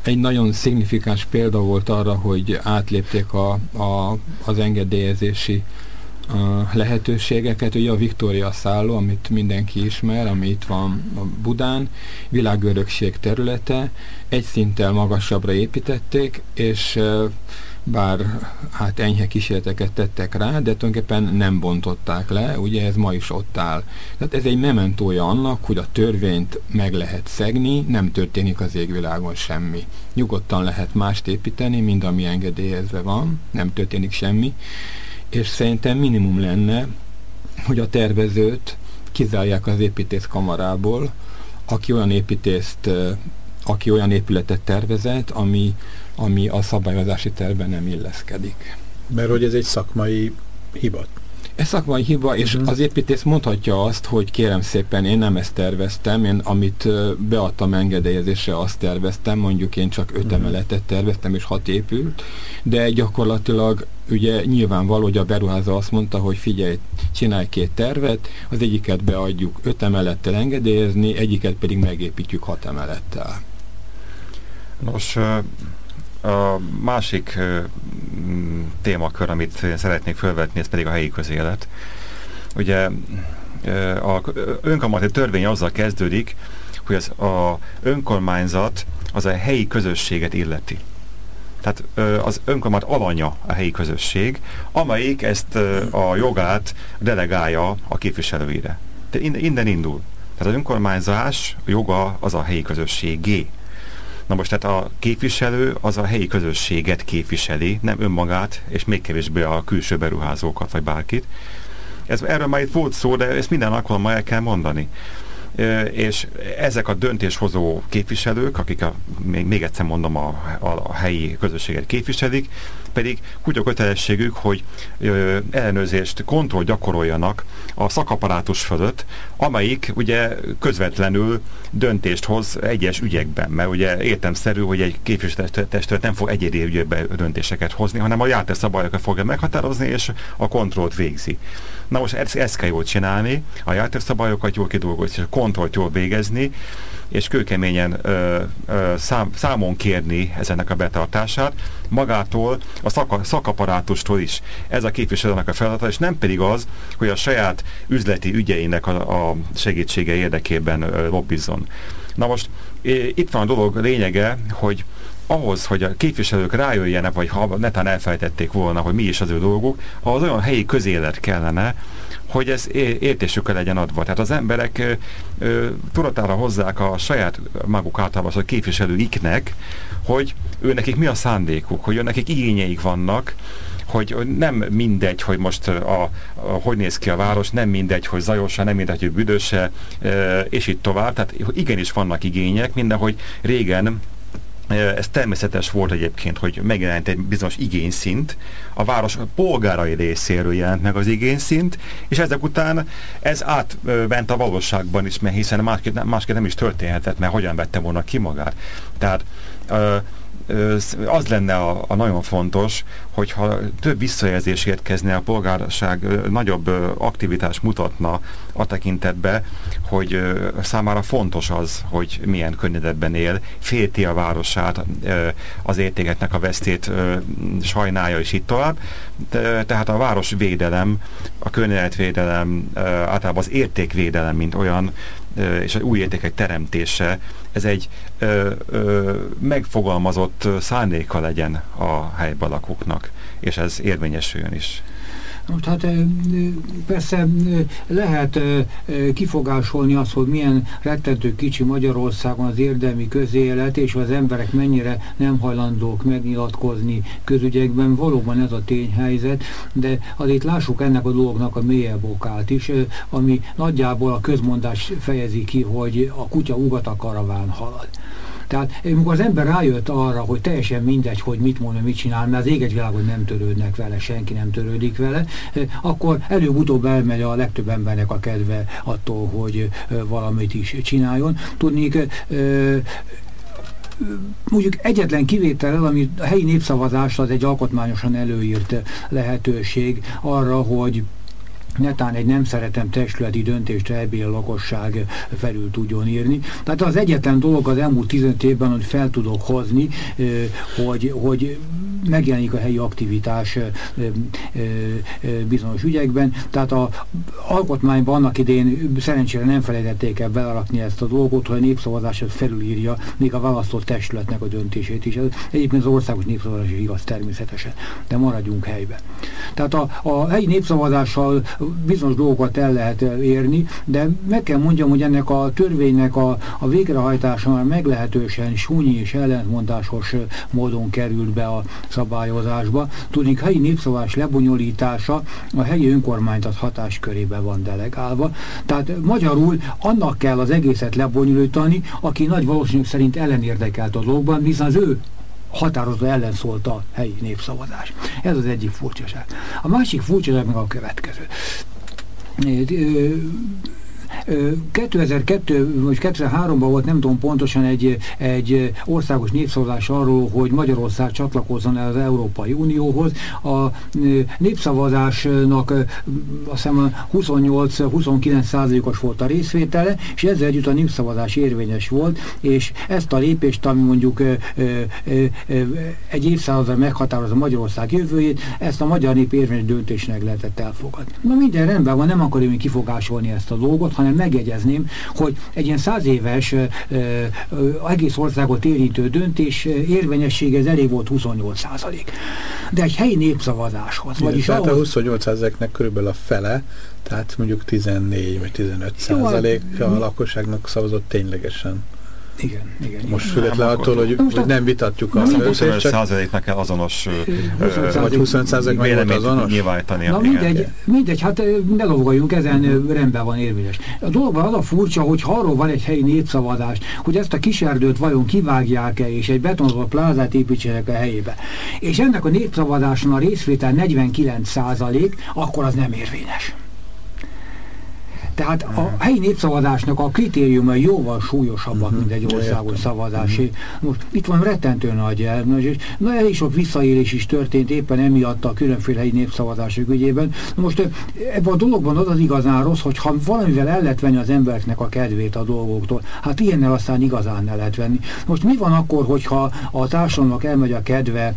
egy nagyon szignifikáns példa volt arra, hogy átlépték a, a, az engedélyezési a lehetőségeket. Ugye a Viktória szálló, amit mindenki ismer, ami itt van a Budán, világörökség területe, egy szinttel magasabbra építették, és bár hát enyhe kísérleteket tettek rá, de tulajdonképpen nem bontották le, ugye ez ma is ott áll. Tehát ez egy mementója annak, hogy a törvényt meg lehet szegni, nem történik az égvilágon semmi. Nyugodtan lehet mást építeni, mind ami engedélyezve van, nem történik semmi, és szerintem minimum lenne, hogy a tervezőt kizárják az építész kamarából, aki olyan építészt, aki olyan épületet tervezett, ami ami a szabályozási tervben nem illeszkedik. Mert hogy ez egy szakmai hiba. Ez szakmai hiba, és uh-huh. az építész mondhatja azt, hogy kérem szépen, én nem ezt terveztem, én amit beadtam engedélyezésre, azt terveztem, mondjuk én csak öt uh-huh. emeletet terveztem, és hat épült, de gyakorlatilag ugye nyilvánvaló, hogy a beruházó azt mondta, hogy figyelj, csinálj két tervet, az egyiket beadjuk öt emelettel engedélyezni, egyiket pedig megépítjük hat emelettel. Nos, a másik mm, témakör, amit szeretnék felvetni, ez pedig a helyi közélet. Ugye a önkormányzati törvény azzal kezdődik, hogy az a önkormányzat az a helyi közösséget illeti. Tehát az önkormányzat alanya a helyi közösség, amelyik ezt a jogát delegálja a képviselőire. De innen indul. Tehát az önkormányzás joga az a helyi közösségé. Na most tehát a képviselő az a helyi közösséget képviseli, nem önmagát, és még kevésbé a külső beruházókat, vagy bárkit. Ez, erről már itt volt szó, de ezt minden alkalommal el kell mondani és ezek a döntéshozó képviselők, akik a, még, még egyszer mondom a, a, a helyi közösséget képviselik, pedig úgy a kötelességük, hogy ö, ellenőrzést, kontroll gyakoroljanak a szakaparátus fölött, amelyik ugye közvetlenül döntést hoz egyes ügyekben, mert ugye értemszerű, hogy egy képviselőtestület nem fog egyedi ügyekben döntéseket hozni, hanem a játékszabályokat fogja meghatározni, és a kontrollt végzi. Na most ezt, ezt kell jól csinálni, a játékszabályokat jól kidolgozni, és a kontrollt jól végezni, és kőkeményen ö, ö, szám, számon kérni ezennek a betartását, magától, a szaka, szakaparátustól is. Ez a képviselőnek a feladata, és nem pedig az, hogy a saját üzleti ügyeinek a, a segítsége érdekében ö, lobbizzon. Na most itt van a dolog lényege, hogy ahhoz, hogy a képviselők rájöjjenek, vagy ha netán elfelejtették volna, hogy mi is az ő dolguk, az olyan helyi közélet kellene, hogy ez értésükkel legyen adva. Tehát az emberek ö, tudatára hozzák a saját maguk által a képviselőiknek, hogy ő nekik mi a szándékuk, hogy ő nekik igényeik vannak, hogy nem mindegy, hogy most a, a, hogy néz ki a város, nem mindegy, hogy zajosa, nem mindegy, hogy büdöse, e, és itt tovább. Tehát igenis vannak igények, mindenhogy régen ez természetes volt egyébként, hogy megjelent egy bizonyos igényszint, a város polgárai részéről jelent meg az igényszint, és ezek után ez átment a valóságban is, mert hiszen másképp, nem is történhetett, mert hogyan vette volna ki magát. Tehát az lenne a, a nagyon fontos, hogyha több visszajelzés érkezne a polgárság nagyobb aktivitás mutatna a tekintetbe, hogy számára fontos az, hogy milyen környezetben él, félti a városát, az értékeknek a vesztét sajnálja, és itt tovább. Tehát a városvédelem, a környezetvédelem, általában az értékvédelem, mint olyan, és az új értékek teremtése ez egy ö, ö, megfogalmazott szándéka legyen a helyben lakóknak, és ez érvényesüljön is. Most hát persze lehet kifogásolni azt, hogy milyen rettentő kicsi Magyarországon az érdemi közélet, és az emberek mennyire nem hajlandók megnyilatkozni közügyekben. Valóban ez a tényhelyzet, de azért lássuk ennek a dolognak a mélyebb okát is, ami nagyjából a közmondás fejezi ki, hogy a kutya ugat a karaván halad. Tehát amikor az ember rájött arra, hogy teljesen mindegy, hogy mit mond, mit csinál, mert az ég egy világ, hogy nem törődnek vele, senki nem törődik vele, eh, akkor előbb-utóbb elmegy a legtöbb embernek a kedve attól, hogy eh, valamit is csináljon. Tudnék, eh, mondjuk egyetlen kivétellel, ami a helyi népszavazás az egy alkotmányosan előírt lehetőség arra, hogy netán egy nem szeretem testületi döntést elbír a lakosság felül tudjon írni. Tehát az egyetlen dolog az elmúlt 15 évben, hogy fel tudok hozni, hogy, hogy megjelenik a helyi aktivitás bizonyos ügyekben. Tehát a alkotmányban annak idén szerencsére nem felejtették el belerakni ezt a dolgot, hogy a népszavazás felülírja még a választott testületnek a döntését is. Egyébként az országos népszavazás igaz természetesen, de maradjunk helyben. Tehát a, a helyi népszavazással bizonyos dolgokat el lehet érni, de meg kell mondjam, hogy ennek a törvénynek a, a végrehajtása már meglehetősen súnyi és ellentmondásos módon került be a szabályozásba. Tudnik, helyi népszavás lebonyolítása a helyi önkormányzat hatáskörébe van delegálva. Tehát magyarul annak kell az egészet lebonyolítani, aki nagy valószínűség szerint ellenérdekelt a dolgban, hiszen az ő határozó ellen szólt a helyi népszavazás. Ez az egyik furcsaság. A másik furcsaság meg a következő. 2002 vagy 2003-ban volt, nem tudom pontosan, egy, egy országos népszavazás arról, hogy Magyarország csatlakozzon az Európai Unióhoz. A népszavazásnak azt hiszem 28-29 százalékos volt a részvétele, és ezzel együtt a népszavazás érvényes volt, és ezt a lépést, ami mondjuk egy évszázadra meghatározza Magyarország jövőjét, ezt a magyar nép érvényes döntésnek lehetett elfogadni. Na minden rendben van, nem akarom kifogásolni ezt a dolgot, hanem megjegyezném, hogy egy ilyen száz éves egész országot érintő döntés érvényessége ez elég volt 28 százalék. De egy helyi népszavazáshoz. Vagyis tehát ahhoz... a 28 százaléknek körülbelül a fele, tehát mondjuk 14 vagy 15 százalék a lakosságnak szavazott ténylegesen. Igen, igen. Most független attól, hogy, hogy nem vitatjuk azt. 25 százaléknak kell azonos vagy 25 százalék volt azonos? nyilvánítani. Na mindegy, mindegy, hát ne lovagjunk, ezen rendben van érvényes. A dologban az a furcsa, hogy ha arról van egy helyi népszavazás, hogy ezt a kiserdőt vajon kivágják-e, és egy betonozott plázát építsenek a helyébe. És ennek a népszavazáson a részvétel 49 százalék, akkor az nem érvényes. Tehát a helyi népszavazásnak a kritériumai jóval súlyosabbak, mint egy országos szavazásé. Uh-huh. Most itt van rettentő nagy el, és na, elég sok visszaélés is történt éppen emiatt a különféle helyi népszavazások ügyében. Most ebben a dologban az az igazán rossz, hogy ha valamivel el lehet venni az embereknek a kedvét a dolgoktól, hát ilyennel aztán igazán ne lehet venni. Most mi van akkor, hogyha a társadalomnak elmegy a kedve,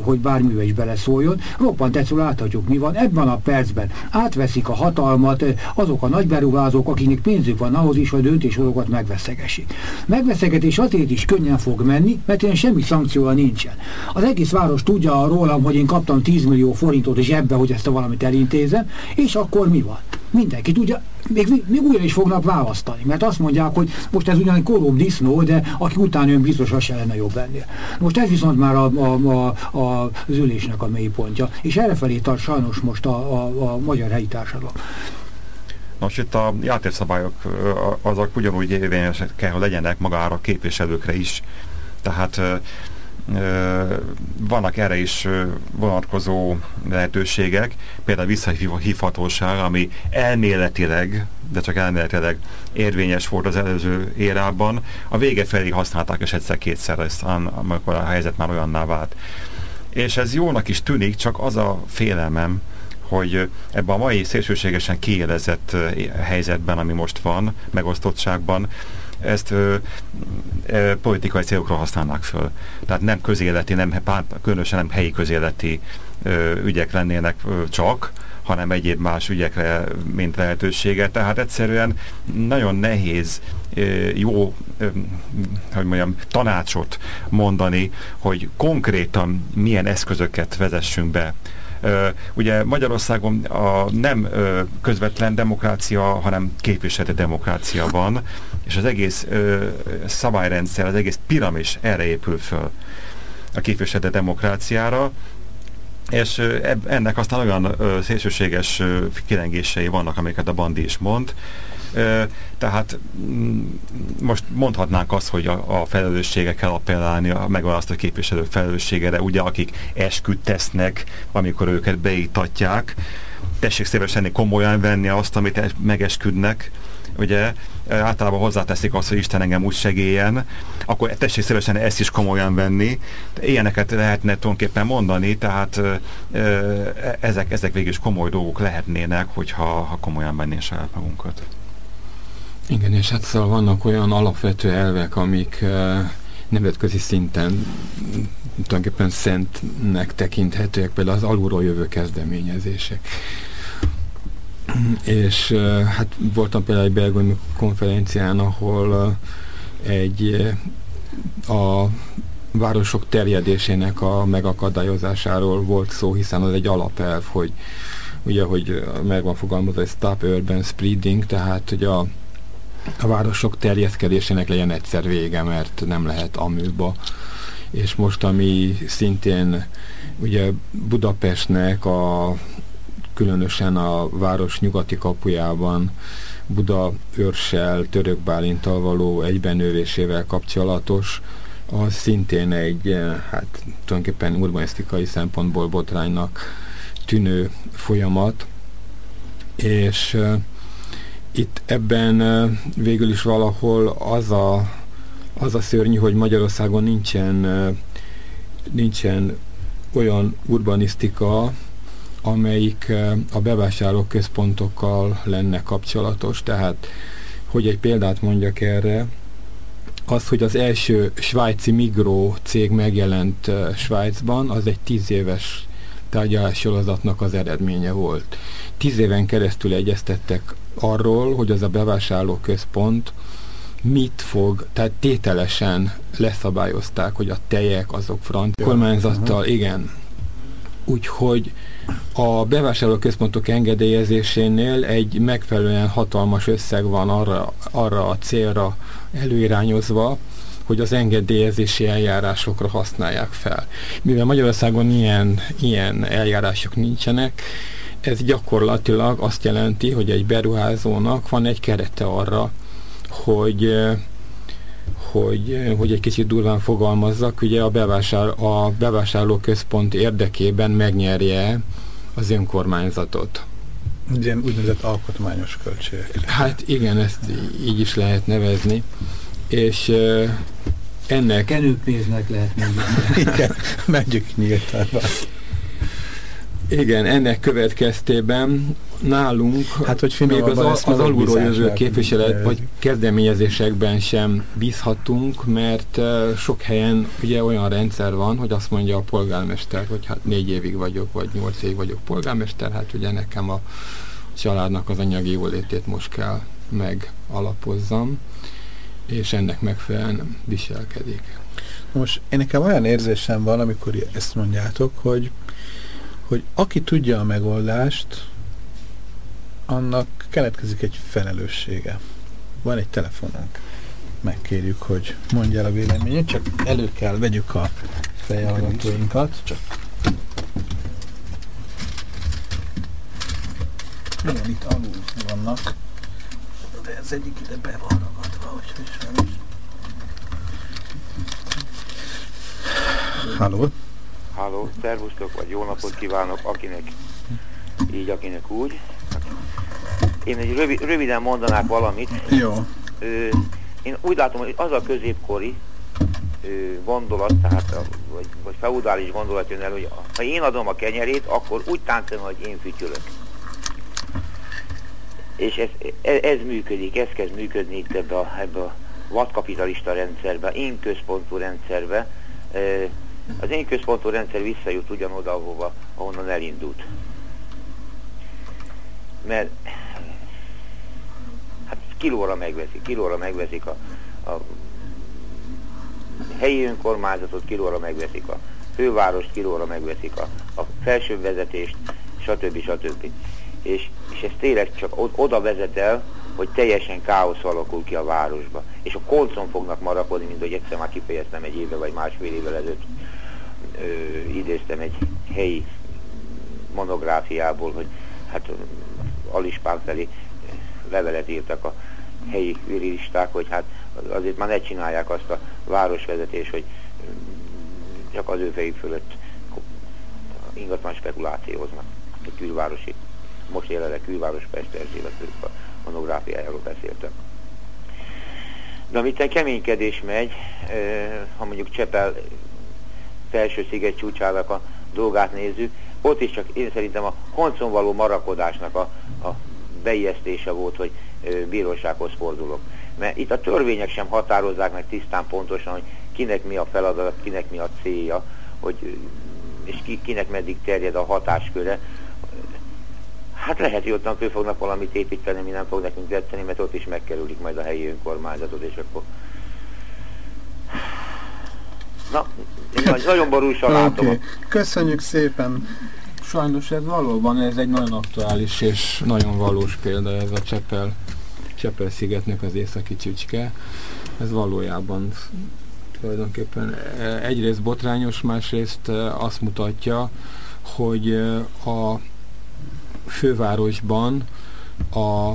hogy bármivel is beleszóljon? Roppant egyszerűen láthatjuk, mi van. Ebben a percben átveszik a hatalmat azok a nagyberú beruházók, akiknek pénzük van ahhoz is, hogy döntéshozókat megveszegessék. Megveszegetés azért is könnyen fog menni, mert ilyen semmi szankciója nincsen. Az egész város tudja rólam, hogy én kaptam 10 millió forintot és ebbe, hogy ezt a valamit elintézem, és akkor mi van? Mindenki tudja, még, még újra is fognak választani, mert azt mondják, hogy most ez ugyan korrupt disznó, de aki után jön biztos, az se lenne jobb ennél. Most ez viszont már a, a, a, a, az ülésnek a mélypontja, és errefelé tart sajnos most a, a, a magyar helyi társadalom. Most itt a játékszabályok azok ugyanúgy érvényesek kell, hogy legyenek magára a képviselőkre is. Tehát vannak erre is vonatkozó lehetőségek, például visszahívhatóság, ami elméletileg, de csak elméletileg érvényes volt az előző érában. A vége felé használták és egyszer-kétszer ezt, amikor a helyzet már olyanná vált. És ez jónak is tűnik, csak az a félelmem, hogy ebben a mai szélsőségesen kiélezett helyzetben, ami most van, megosztottságban, ezt ö, ö, politikai célokra használnák föl. Tehát nem közéleti, nem, különösen nem helyi közéleti ö, ügyek lennének ö, csak, hanem egyéb más ügyekre, mint lehetősége. Tehát egyszerűen nagyon nehéz jó, hogy mondjam, tanácsot mondani, hogy konkrétan milyen eszközöket vezessünk be ugye Magyarországon a nem közvetlen demokrácia, hanem képviseleti demokrácia van, és az egész szabályrendszer, az egész piramis erre épül föl a képviseleti demokráciára, és ennek aztán olyan szélsőséges kilengései vannak, amiket a Bandi is mond, tehát mm, most mondhatnánk azt, hogy a, a felelőssége kell appellálni a megválasztott képviselők felelősségére, ugye akik esküt tesznek, amikor őket beítatják. Tessék szívesen komolyan venni azt, amit megesküdnek, ugye általában hozzáteszik azt, hogy Isten engem úgy segéljen, akkor tessék szívesen ezt is komolyan venni. Ilyeneket lehetne tulajdonképpen mondani, tehát ezek, ezek végül is komoly dolgok lehetnének, hogyha ha komolyan vennénk saját magunkat. Igen, és hát szóval vannak olyan alapvető elvek, amik uh, nemzetközi szinten tulajdonképpen szentnek tekinthetőek, például az alulról jövő kezdeményezések. és uh, hát voltam például egy belgói konferencián, ahol uh, egy a városok terjedésének a megakadályozásáról volt szó, hiszen az egy alapelv, hogy ugye, hogy meg van fogalmazva, hogy stop urban spreading, tehát hogy a a városok terjeszkedésének legyen egyszer vége, mert nem lehet aműba. És most, ami szintén ugye Budapestnek a különösen a város nyugati kapujában Buda őrsel, török bálintal való egybenővésével kapcsolatos, az szintén egy, hát tulajdonképpen urbanisztikai szempontból botránynak tűnő folyamat, és itt ebben végül is valahol az a, az a szörnyű, hogy Magyarországon nincsen, nincsen olyan urbanisztika, amelyik a bevásárlóközpontokkal lenne kapcsolatos. Tehát, hogy egy példát mondjak erre, az, hogy az első svájci Migro cég megjelent Svájcban, az egy tíz éves tárgyalássorozatnak az eredménye volt. Tíz éven keresztül egyeztettek arról, hogy az a bevásárló központ mit fog, tehát tételesen leszabályozták, hogy a tejek azok francia kormányzattal, uh-huh. igen. Úgyhogy a bevásárlóközpontok engedélyezésénél egy megfelelően hatalmas összeg van arra, arra a célra előirányozva, hogy az engedélyezési eljárásokra használják fel. Mivel Magyarországon ilyen, ilyen eljárások nincsenek, ez gyakorlatilag azt jelenti, hogy egy beruházónak van egy kerete arra, hogy hogy, hogy egy kicsit durván fogalmazzak, ugye a, bevásár, a bevásárlóközpont érdekében megnyerje az önkormányzatot. Ilyen úgynevezett alkotmányos költségek. Hát igen, ezt így is lehet nevezni. És ennek... Kenőpénznek lehet nevezni. igen, menjünk nyíltan. Igen, ennek következtében nálunk hát, hogy még az, az alulról jövő képviselet vagy kezdeményezésekben sem bízhatunk, mert sok helyen ugye olyan rendszer van, hogy azt mondja a polgármester, hogy hát négy évig vagyok, vagy nyolc évig vagyok polgármester, hát ugye nekem a családnak az anyagi jólétét most kell megalapozzam, és ennek megfelelően viselkedik. Most én nekem olyan érzésem van, amikor ezt mondjátok, hogy hogy aki tudja a megoldást, annak keletkezik egy felelőssége. Van egy telefonunk. Megkérjük, hogy mondja el a véleményét, csak elő kell vegyük a fejhallgatóinkat. Csak Igen, itt alul vannak, de ez egyik ide be van ragadva, úgyhogy sajnos. Halló? Halló, szervusztok, vagy jó napot kívánok, akinek így, akinek úgy. Én egy rövid, röviden mondanák valamit. Jó. Ö, én úgy látom, hogy az a középkori ö, gondolat, tehát a, vagy, vagy feudális gondolat jön el, hogy ha én adom a kenyerét, akkor úgy táncol, hogy én fütyülök. És ez, ez, ez működik, ez kezd működni itt ebbe a, ebbe a vadkapitalista rendszerbe, én központú rendszerbe, az én központú rendszer visszajut ugyanoda, ahova, ahonnan elindult. Mert hát kilóra megveszik, kilóra megveszik a, a helyi önkormányzatot, kilóra megveszik a fővárost, kilóra megveszik a, a felsőbb vezetést, stb. stb. És, és ez tényleg csak oda vezet el, hogy teljesen káosz alakul ki a városba. És a koncon fognak marakodni, mint hogy egyszer már kifejeztem egy éve vagy másfél évvel ezelőtt, ö, idéztem egy helyi monográfiából, hogy hát Alispán felé levelet írtak a helyi viristák, hogy hát azért már ne csinálják azt a városvezetés, hogy csak az ő fejük fölött ingatlan spekulációznak. A külvárosi, most jelenleg külváros Pest Erzsébet a monográfiájáról beszéltem. De amit keménykedés megy, ha mondjuk Csepel felső sziget csúcsának a dolgát nézzük, ott is csak én szerintem a koncon való marakodásnak a, a beijesztése volt, hogy bírósághoz fordulok. Mert itt a törvények sem határozzák meg tisztán pontosan, hogy kinek mi a feladat, kinek mi a célja, hogy, és ki, kinek meddig terjed a hatásköre. Hát lehet, hogy ottan föl fognak valamit építeni, mi nem fog nekünk tetszeni, mert ott is megkerülik majd a helyi önkormányzatot, és akkor... Na, nagyon borúsan látom. Okay. Köszönjük szépen! Sajnos ez valóban, ez egy nagyon aktuális és nagyon valós példa ez a Csepel, Csepel szigetnek az északi csücske. Ez valójában tulajdonképpen e, egyrészt botrányos, másrészt e, azt mutatja, hogy e, a fővárosban a,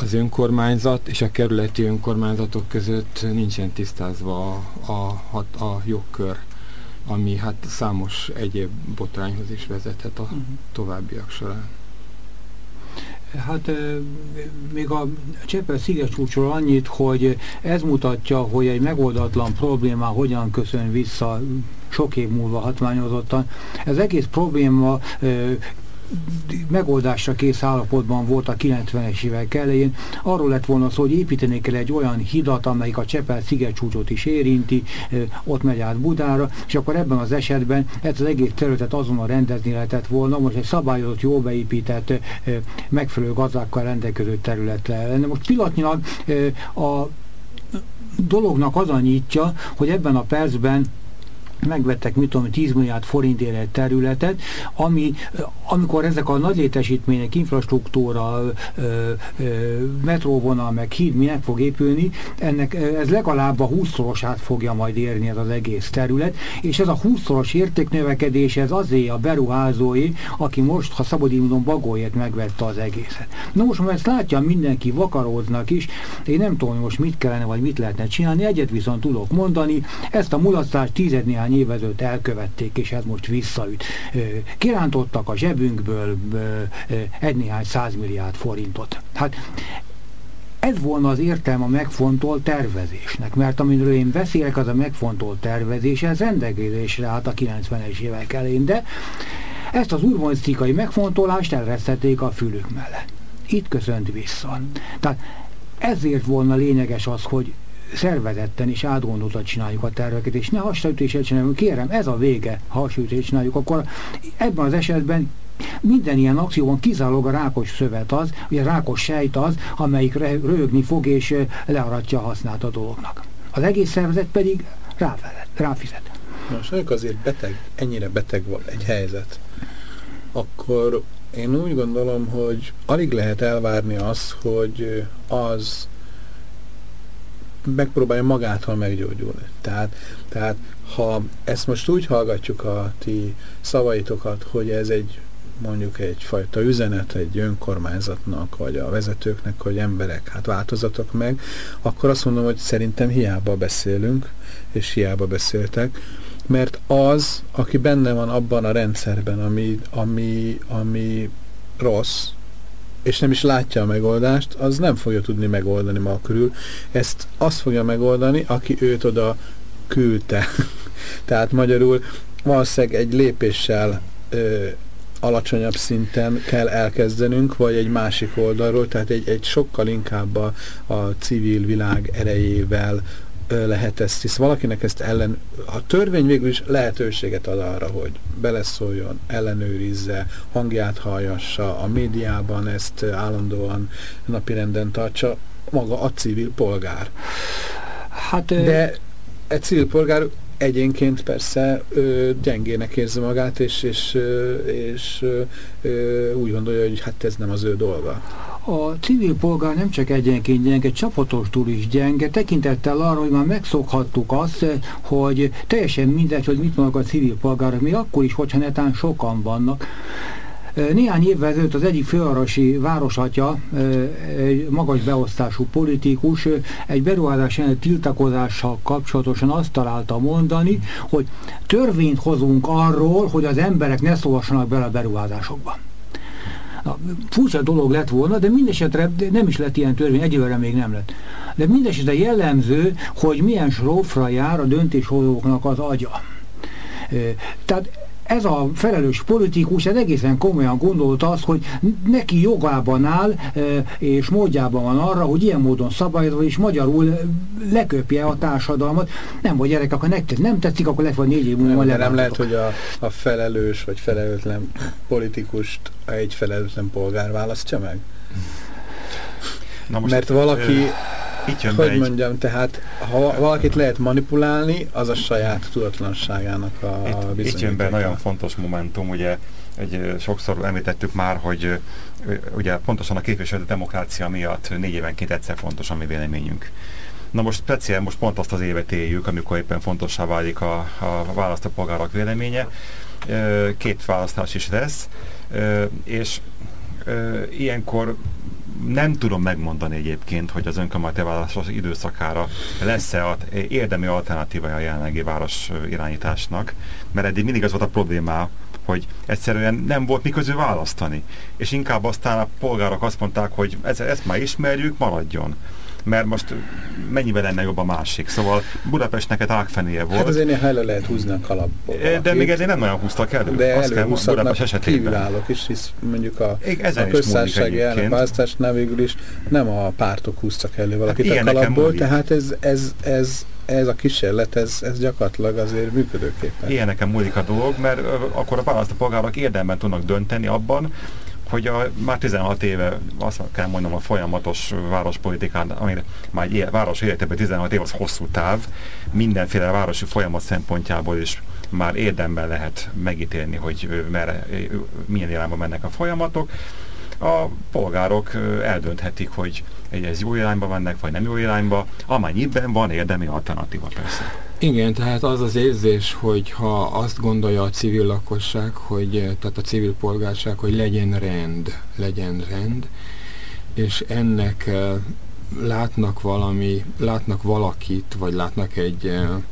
az önkormányzat és a kerületi önkormányzatok között nincsen tisztázva a, a, a jogkör, ami hát számos egyéb botrányhoz is vezethet a uh mhm. -huh. továbbiak során. Hát még a Csepel szigetcsúcsról annyit, hogy ez mutatja, hogy egy megoldatlan probléma hogyan köszön vissza sok év múlva hatványozottan. Ez egész probléma megoldásra kész állapotban volt a 90-es évek elején. Arról lett volna szó, hogy építeni kell egy olyan hidat, amelyik a Csepel szigetcsúcsot is érinti, ott megy át Budára, és akkor ebben az esetben ezt az egész területet azonnal rendezni lehetett volna, most egy szabályozott, jól beépített, megfelelő gazdákkal rendelkező terület lenne. Most pillanatnyilag a dolognak az a nyitja, hogy ebben a percben megvettek, mit tudom, 10 milliárd forintért területet, ami, amikor ezek a nagy létesítmények, infrastruktúra, metróvonal, meg híd minek fog épülni, ennek ez legalább a 20-szorosát fogja majd érni ez az egész terület, és ez a 20-szoros értéknövekedés, ez azért a beruházói, aki most, ha szabadimondom, bagóért megvette az egészet. Na most, mert ezt látja mindenki, vakaróznak is, én nem tudom, hogy most mit kellene, vagy mit lehetne csinálni, egyet viszont tudok mondani, ezt a mulasztást tizednéhány néhány év elkövették, és ez most visszaüt. Kirántottak a zsebünkből egy néhány százmilliárd forintot. Hát ez volna az értelme a megfontolt tervezésnek, mert amiről én beszélek, az a megfontolt tervezés, ez rendelkezésre állt a 90-es évek elején, de ezt az urbanisztikai megfontolást elresztették a fülük mellett. Itt köszönt vissza. Tehát ezért volna lényeges az, hogy szervezetten és átgondoltan csináljuk a terveket, és ne hasonlítéssel csináljuk. Kérem, ez a vége, ha hasonlítéssel csináljuk, akkor ebben az esetben minden ilyen akcióban kizárólag a rákos szövet az, vagy a rákos sejt az, amelyik rögni fog és learatja a hasznát a dolognak. Az egész szervezet pedig ráfelet, ráfizet. Most, amikor azért beteg, ennyire beteg van egy helyzet, akkor én úgy gondolom, hogy alig lehet elvárni az, hogy az megpróbálja magától meggyógyulni. Tehát, tehát ha ezt most úgy hallgatjuk a ti szavaitokat, hogy ez egy mondjuk egyfajta üzenet egy önkormányzatnak, vagy a vezetőknek, hogy emberek, hát változatok meg, akkor azt mondom, hogy szerintem hiába beszélünk, és hiába beszéltek, mert az, aki benne van abban a rendszerben, ami, ami, ami rossz, és nem is látja a megoldást, az nem fogja tudni megoldani ma körül. Ezt azt fogja megoldani, aki őt oda küldte. [LAUGHS] Tehát magyarul valószínűleg egy lépéssel ö, alacsonyabb szinten kell elkezdenünk, vagy egy másik oldalról, tehát egy, egy sokkal inkább a, a civil világ erejével lehet ezt, hisz valakinek ezt ellen, a törvény végül is lehetőséget ad arra, hogy beleszóljon, ellenőrizze, hangját halljassa, a médiában ezt állandóan napirenden tartsa, maga a civil polgár. Hát, De egy civil polgár egyénként persze ö, gyengének érzi magát, és, és, ö, és ö, úgy gondolja, hogy hát ez nem az ő dolga. A civil polgár nem csak egyenként gyenge, csapatostul is gyenge, tekintettel arra, hogy már megszokhattuk azt, hogy teljesen mindegy, hogy mit mondnak a civil polgárok, még akkor is, hogyha netán sokan vannak. Néhány évvel ezelőtt az egyik fővárosi városatya, egy magas beosztású politikus egy beruházás tiltakozással kapcsolatosan azt találta mondani, hogy törvényt hozunk arról, hogy az emberek ne szólhassanak bele a beruházásokba. Na, furcsa dolog lett volna, de mindesetre nem is lett ilyen törvény, egyelőre még nem lett. De mindesetre jellemző, hogy milyen srófra jár a döntéshozóknak az agya. Tehát ez a felelős politikus ez egészen komolyan gondolta azt, hogy neki jogában áll és módjában van arra, hogy ilyen módon szabályozva és magyarul leköpje a társadalmat. Nem, vagy gyerek, akkor nektek nem tetszik, akkor lehet vagy négy év múlva nem, nem lehet, hogy a, a felelős vagy felelőtlen politikust egy felelőtlen polgár választja meg? Na most Mert valaki így jön hogy egy... mondjam, tehát ha valakit lehet manipulálni, az a saját tudatlanságának a itt, itt jön be nagyon fontos momentum, ugye egy, sokszor említettük már, hogy ugye pontosan a képviselő demokrácia miatt négy évenként egyszer fontos a mi véleményünk. Na most speciál most pont azt az évet éljük, amikor éppen fontossá válik a, a választópolgárok véleménye. Két választás is lesz, és ilyenkor nem tudom megmondani egyébként, hogy az önkormányzati időszakára lesz-e érdemi alternatíva a jelenlegi város irányításnak, mert eddig mindig az volt a probléma, hogy egyszerűen nem volt miközül választani. És inkább aztán a polgárok azt mondták, hogy ezt, ezt már ismerjük, maradjon mert most mennyivel lenne jobb a másik. Szóval Budapest neked ágfenéje volt. Hát azért néha elő lehet húzni a kalapból. De még ezért nem olyan húztak elő. De előhúzhatnak kívülállók is, hisz mondjuk a, a köztársasági elnökválasztásnál végül is nem a pártok húztak elő valakit hát a kalapból, tehát ez, ez, ez ez a kísérlet, ez, ez gyakorlatilag azért működőképpen. Ilyeneken múlik a dolog, mert akkor a választópolgárok érdemben tudnak dönteni abban, hogy a, már 16 éve azt kell mondom a folyamatos várospolitikán, amire már egy város életében 16 év az hosszú táv, mindenféle városi folyamat szempontjából is már érdemben lehet megítélni, hogy merre, milyen irányba mennek a folyamatok. A polgárok eldönthetik, hogy ez jó irányba mennek, vagy nem jó irányba, amennyiben van érdemi alternatíva persze. Igen, tehát az az érzés, hogy ha azt gondolja a civil lakosság, hogy, eh, tehát a civil polgárság, hogy legyen rend, legyen rend, és ennek uh, látnak valami, látnak valakit, vagy látnak egy, uh,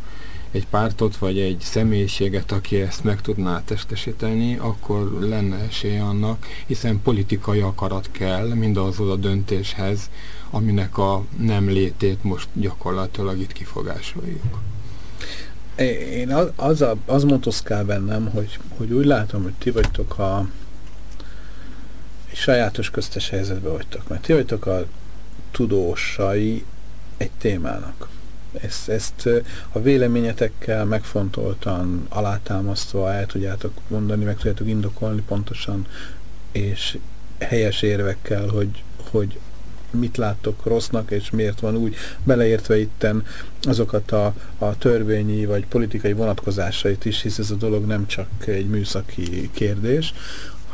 egy pártot, vagy egy személyiséget, aki ezt meg tudná testesíteni, akkor lenne esély annak, hiszen politikai akarat kell mindazhoz a döntéshez, aminek a nem létét most gyakorlatilag itt kifogásoljuk. Én az, a, az motoszkál bennem, hogy, hogy úgy látom, hogy ti vagytok a sajátos köztes helyzetben vagytok, mert ti vagytok a tudósai egy témának. Ezt, ezt a véleményetekkel megfontoltan, alátámasztva el tudjátok mondani, meg tudjátok indokolni pontosan, és helyes érvekkel, hogy, hogy mit láttok rossznak, és miért van úgy, beleértve itten azokat a, a törvényi vagy politikai vonatkozásait is, hisz ez a dolog nem csak egy műszaki kérdés,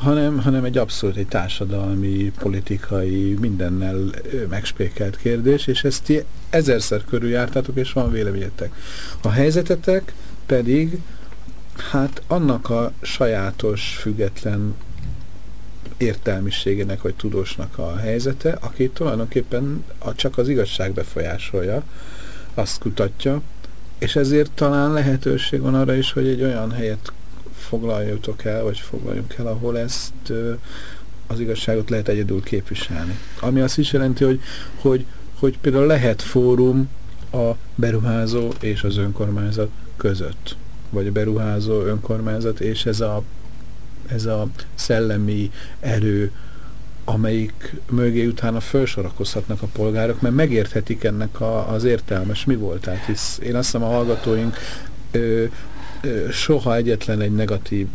hanem, hanem egy abszolút egy társadalmi, politikai, mindennel megspékelt kérdés, és ezt ti ezerszer körüljártátok, és van véleményetek. A helyzetetek pedig hát annak a sajátos, független értelmiségének vagy tudósnak a helyzete, aki tulajdonképpen a, csak az igazság befolyásolja, azt kutatja, és ezért talán lehetőség van arra is, hogy egy olyan helyet foglaljatok el, vagy foglaljunk el, ahol ezt az igazságot lehet egyedül képviselni. Ami azt is jelenti, hogy, hogy, hogy például lehet fórum a beruházó és az önkormányzat között, vagy a beruházó önkormányzat és ez a ez a szellemi erő, amelyik mögé utána felsorakozhatnak a polgárok, mert megérthetik ennek a, az értelmes mi voltát, hisz én azt hiszem a hallgatóink ö, soha egyetlen egy negatív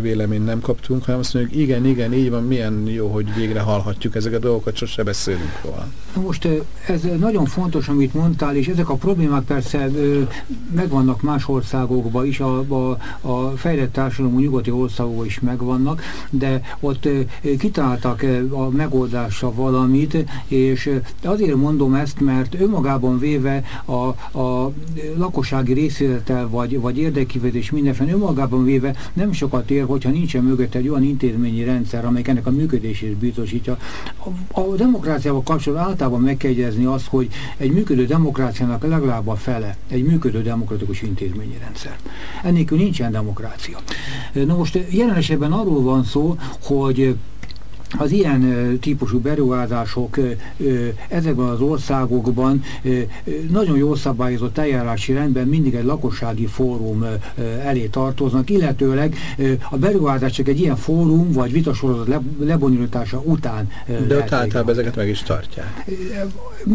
véleményt nem kaptunk, hanem azt mondjuk, igen, igen, így van, milyen jó, hogy végre hallhatjuk ezeket a dolgokat, sose beszélünk róla. Most ez nagyon fontos, amit mondtál, és ezek a problémák persze megvannak más országokban is, a, a, a fejlett társadalomú nyugati országokban is megvannak, de ott kitaláltak a megoldásra valamit, és azért mondom ezt, mert önmagában véve a, a lakossági részvétel vagy, vagy érdek és mindenféle önmagában véve nem sokat ér, hogyha nincsen mögött egy olyan intézményi rendszer, amely ennek a működését biztosítja. A, a demokráciával kapcsolatban általában meg kell jegyezni azt, hogy egy működő demokráciának legalább a fele egy működő demokratikus intézményi rendszer. Ennélkül nincsen demokrácia. Na most jelen esetben arról van szó, hogy az ilyen típusú beruházások ezekben az országokban nagyon jól szabályozott eljárási rendben mindig egy lakossági fórum elé tartoznak, illetőleg a beruházás csak egy ilyen fórum vagy vitasorozat lebonyolítása után De ott általában ezeket meg is tartják.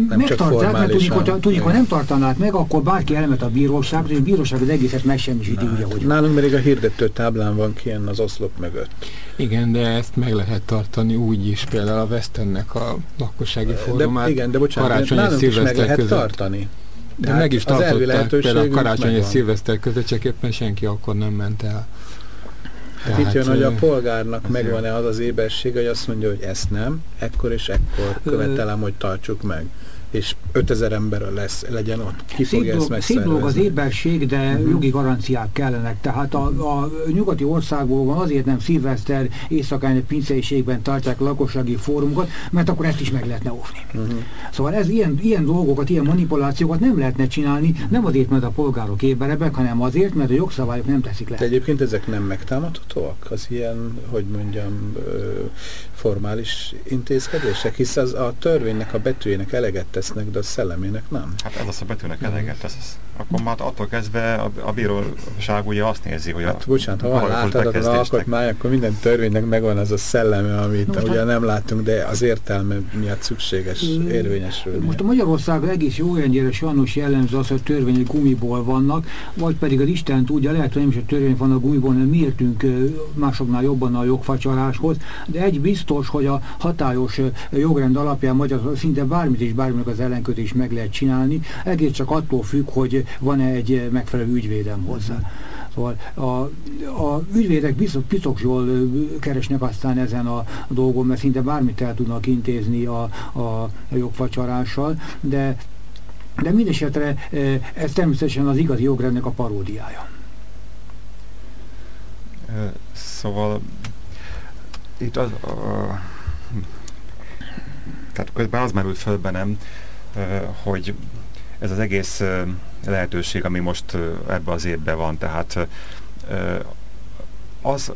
Nem Megtartják, mert tudjuk, hogy, tudjuk, ha nem tartanák meg, akkor bárki elmet a bíróságot, és a bíróság az egészet megsemmisíti, ugye, hogy Nálunk még a hirdető táblán van ki az oszlop mögött. Igen, de ezt meg lehet tartani úgy is, például a Westernnek a lakossági fórumát. De, igen, de bocsánat, is meg lehet között. tartani. De hát meg is tartották például a karácsony és szilveszter között, csak éppen senki akkor nem ment el. Hát itt jön, hogy a polgárnak megvan-e az az éberség, hogy azt mondja, hogy ezt nem, ekkor és ekkor követelem, hogy tartsuk meg és 5000 ember lesz, legyen ott. Ki szép fogja ezt az éberség, de uh-huh. jogi garanciák kellenek. Tehát a, a nyugati országokban azért nem szilveszter éjszakán pinceiségben tartják lakossági fórumokat, mert akkor ezt is meg lehetne óvni. Uh-huh. Szóval ez ilyen, ilyen dolgokat, ilyen manipulációkat nem lehetne csinálni, nem azért, mert a polgárok éberebbek, hanem azért, mert a jogszabályok nem teszik le. De egyébként ezek nem megtámadhatóak? Az ilyen, hogy mondjam, formális intézkedések, hisz az a törvénynek a betűjének eleget tesznek, de a szellemének nem. Hát ez az a betűnek eleget tesz. Akkor már attól kezdve a, a bíróság ugye azt nézi, hogy hát, a... Bocsánat, ha van látod az alkotmány, akkor minden törvénynek megvan az a szelleme, amit no, ugye nem látunk, de az értelme miatt szükséges érvényesülni. Most a Magyarország egész jó rendjére sajnos jellemző az, hogy törvények gumiból vannak, vagy pedig az Isten tudja, lehet, hogy nem is a törvények vannak gumiból, hanem mi értünk másoknál jobban a jogfacsaráshoz, de egy biztos, hogy a hatályos jogrend alapján magyar szinte bármit is bárminek az ellenkötés meg lehet csinálni, egész csak attól függ, hogy van-e egy megfelelő ügyvédem hozzá. Szóval a, a ügyvédek biztos, biztos jól keresnek aztán ezen a dolgon, mert szinte bármit el tudnak intézni a, a jogfacsarással, de de mindesetre ez természetesen az igazi jogrendnek a paródiája. Szóval itt az, a, tehát közben az merült föl bennem, hogy ez az egész lehetőség, ami most ebbe az évben van, tehát az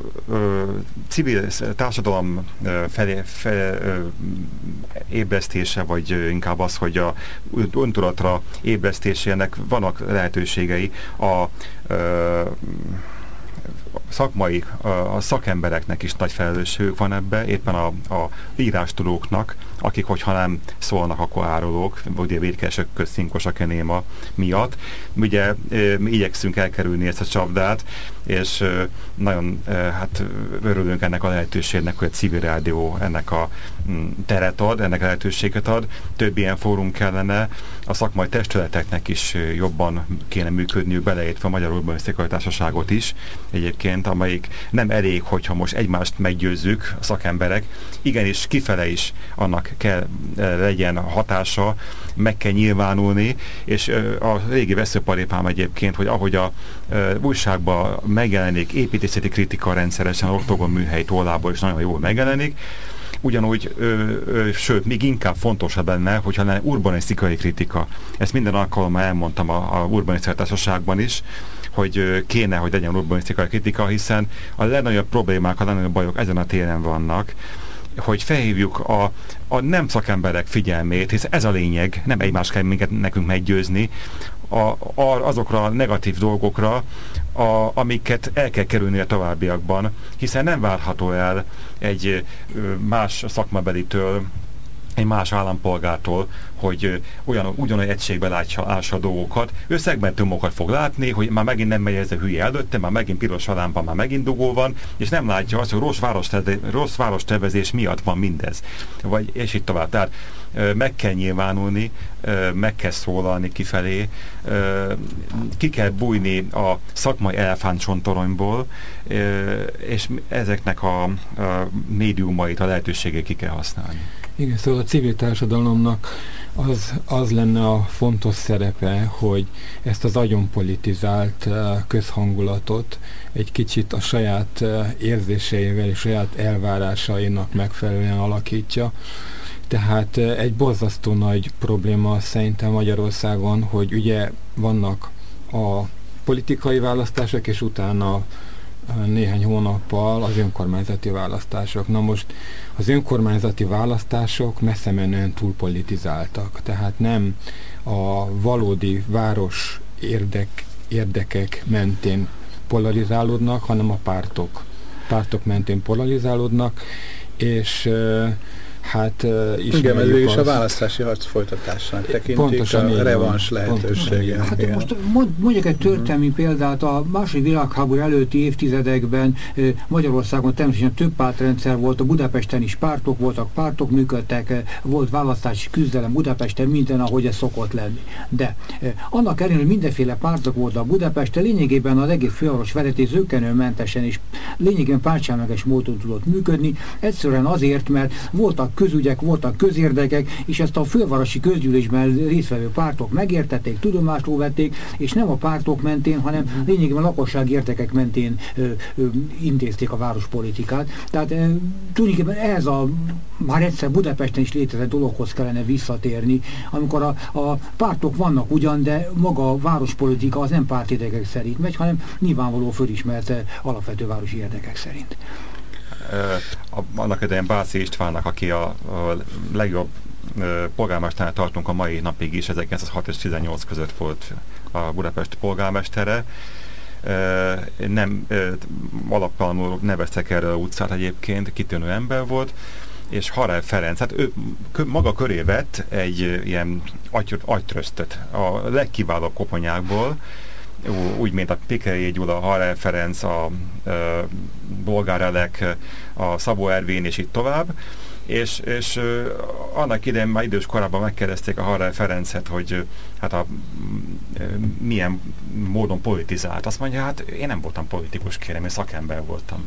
civil társadalom ö, felé, fel, ö, ébresztése, vagy inkább az, hogy a öntudatra ébresztésének vannak lehetőségei a ö, szakmai, a, a szakembereknek is nagy felelősségük van ebbe, éppen a, a írástudóknak, akik, hogyha nem szólnak, akkor árulók, ugye védkeresek közszinkosak enéma miatt. Ugye mi igyekszünk elkerülni ezt a csapdát, és nagyon hát örülünk ennek a lehetőségnek, hogy a civil rádió ennek a mm, teret ad, ennek lehetőséget ad. Több ilyen fórum kellene, a szakmai testületeknek is jobban kéne működniük, beleértve a Magyar Urbanisztikai Társaságot is egyébként, amelyik nem elég, hogyha most egymást meggyőzzük a szakemberek, igenis kifele is annak kell legyen hatása, meg kell nyilvánulni, és a régi veszőparépám egyébként, hogy ahogy a újságban megjelenik építészeti kritika rendszeresen, a Oktogon műhely tollából is nagyon jól megjelenik, ugyanúgy, ö, ö, sőt, még inkább fontosabb lenne, hogyha lenne urbanisztikai kritika. Ezt minden alkalommal elmondtam a, a urbanisztikai társaságban is, hogy kéne, hogy legyen urbanisztikai kritika, hiszen a legnagyobb problémák, a legnagyobb bajok ezen a téren vannak, hogy felhívjuk a, a nem szakemberek figyelmét, hisz ez a lényeg, nem egymás kell minket nekünk meggyőzni, a, a, azokra a negatív dolgokra, a, amiket el kell kerülni a továbbiakban, hiszen nem várható el egy más szakmabelitől, egy más állampolgártól, hogy olyan, ugyanolyan egységbe látsa ássa a dolgokat. Ő szegmentumokat fog látni, hogy már megint nem megy ez a hülye előtte, már megint piros a lámpa, már megint dugó van, és nem látja azt, hogy rossz, város rossz várostervezés miatt van mindez. Vagy, és itt tovább. Tehát meg kell nyilvánulni, meg kell szólalni kifelé, ki kell bújni a szakmai elefántcsontoronyból, és ezeknek a médiumait, a lehetőségét ki kell használni. Igen, szóval a civil társadalomnak az, az lenne a fontos szerepe, hogy ezt az agyon politizált közhangulatot egy kicsit a saját érzéseivel és saját elvárásainak megfelelően alakítja. Tehát egy borzasztó nagy probléma szerintem Magyarországon, hogy ugye vannak a politikai választások, és utána néhány hónappal az önkormányzati választások. Na most az önkormányzati választások messze menően túlpolitizáltak, tehát nem a valódi város érdek, érdekek mentén polarizálódnak, hanem a pártok. Pártok mentén polarizálódnak, és hát uh, Igen, ez is a választási harc folytatásnak tekintik pontosan a revans lehetősége. Hát Igen. most mondjak egy történelmi uh -huh. példát, a második világháború előtti évtizedekben Magyarországon természetesen több pártrendszer volt, a Budapesten is pártok voltak, pártok működtek, volt választási küzdelem Budapesten, minden, ahogy ez szokott lenni. De annak ellenére, hogy mindenféle pártok voltak Budapesten, lényegében az egész főváros vezetés zöggenőmentesen és lényegében pártsámeges módon tudott működni, egyszerűen azért, mert voltak közügyek, voltak közérdekek, és ezt a fővárosi közgyűlésben résztvevő pártok megértették, tudomásul vették, és nem a pártok mentén, hanem uh-huh. lényegében a lakosság érdekek mentén ö, ö, intézték a várospolitikát. Tehát ö, tulajdonképpen ez a már egyszer Budapesten is létezett dologhoz kellene visszatérni, amikor a, a pártok vannak ugyan, de maga a várospolitika az nem pártérdekek szerint megy, hanem nyilvánvaló fölismert alapvető városi érdekek szerint annak idején Báci Istvánnak, aki a, a legjobb polgármesternek tartunk a mai napig is, 1906 és 18 között volt a Budapest polgármestere. Nem alaptalanul neveztek erre a utcát egyébként, kitűnő ember volt, és Harel Ferenc, hát ő maga köré vett egy ilyen agytröztöt a legkiválóbb koponyákból, úgy, mint a Pikei Gyula, Harel Ferenc, a, a Bolgár Elek, a Szabó Ervén és itt tovább, és, és annak idején már idős korában megkérdezték a Harel Ferencet, hogy hát a, milyen módon politizált. Azt mondja, hát én nem voltam politikus, kérem, én szakember voltam.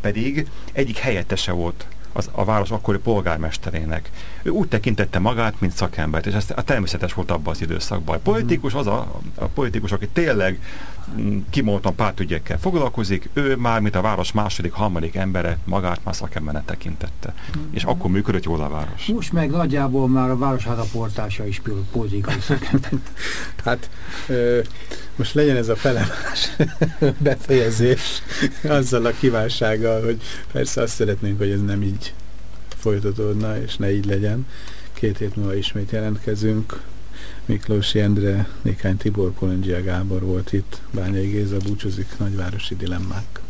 Pedig egyik helyettese volt az, a város akkori polgármesterének. Ő úgy tekintette magát, mint szakembert, és ez a természetes volt abban az időszakban. A politikus az a, a politikus, aki tényleg kimondottan pártügyekkel foglalkozik, ő már, mint a város második, harmadik embere, magát már szakembernek tekintette. Mm. És akkor működött jól a város. Most meg nagyjából már a város házaportása is politikai szakember. [LAUGHS] hát ö, most legyen ez a felemás [LAUGHS] befejezés [LAUGHS] azzal a kívánsággal, hogy persze azt szeretnénk, hogy ez nem így folytatódna, és ne így legyen. Két hét múlva ismét jelentkezünk. Miklós Endre, Nékány Tibor, Kolondzsia Gábor volt itt, Bányai Géza búcsúzik, nagyvárosi dilemmák.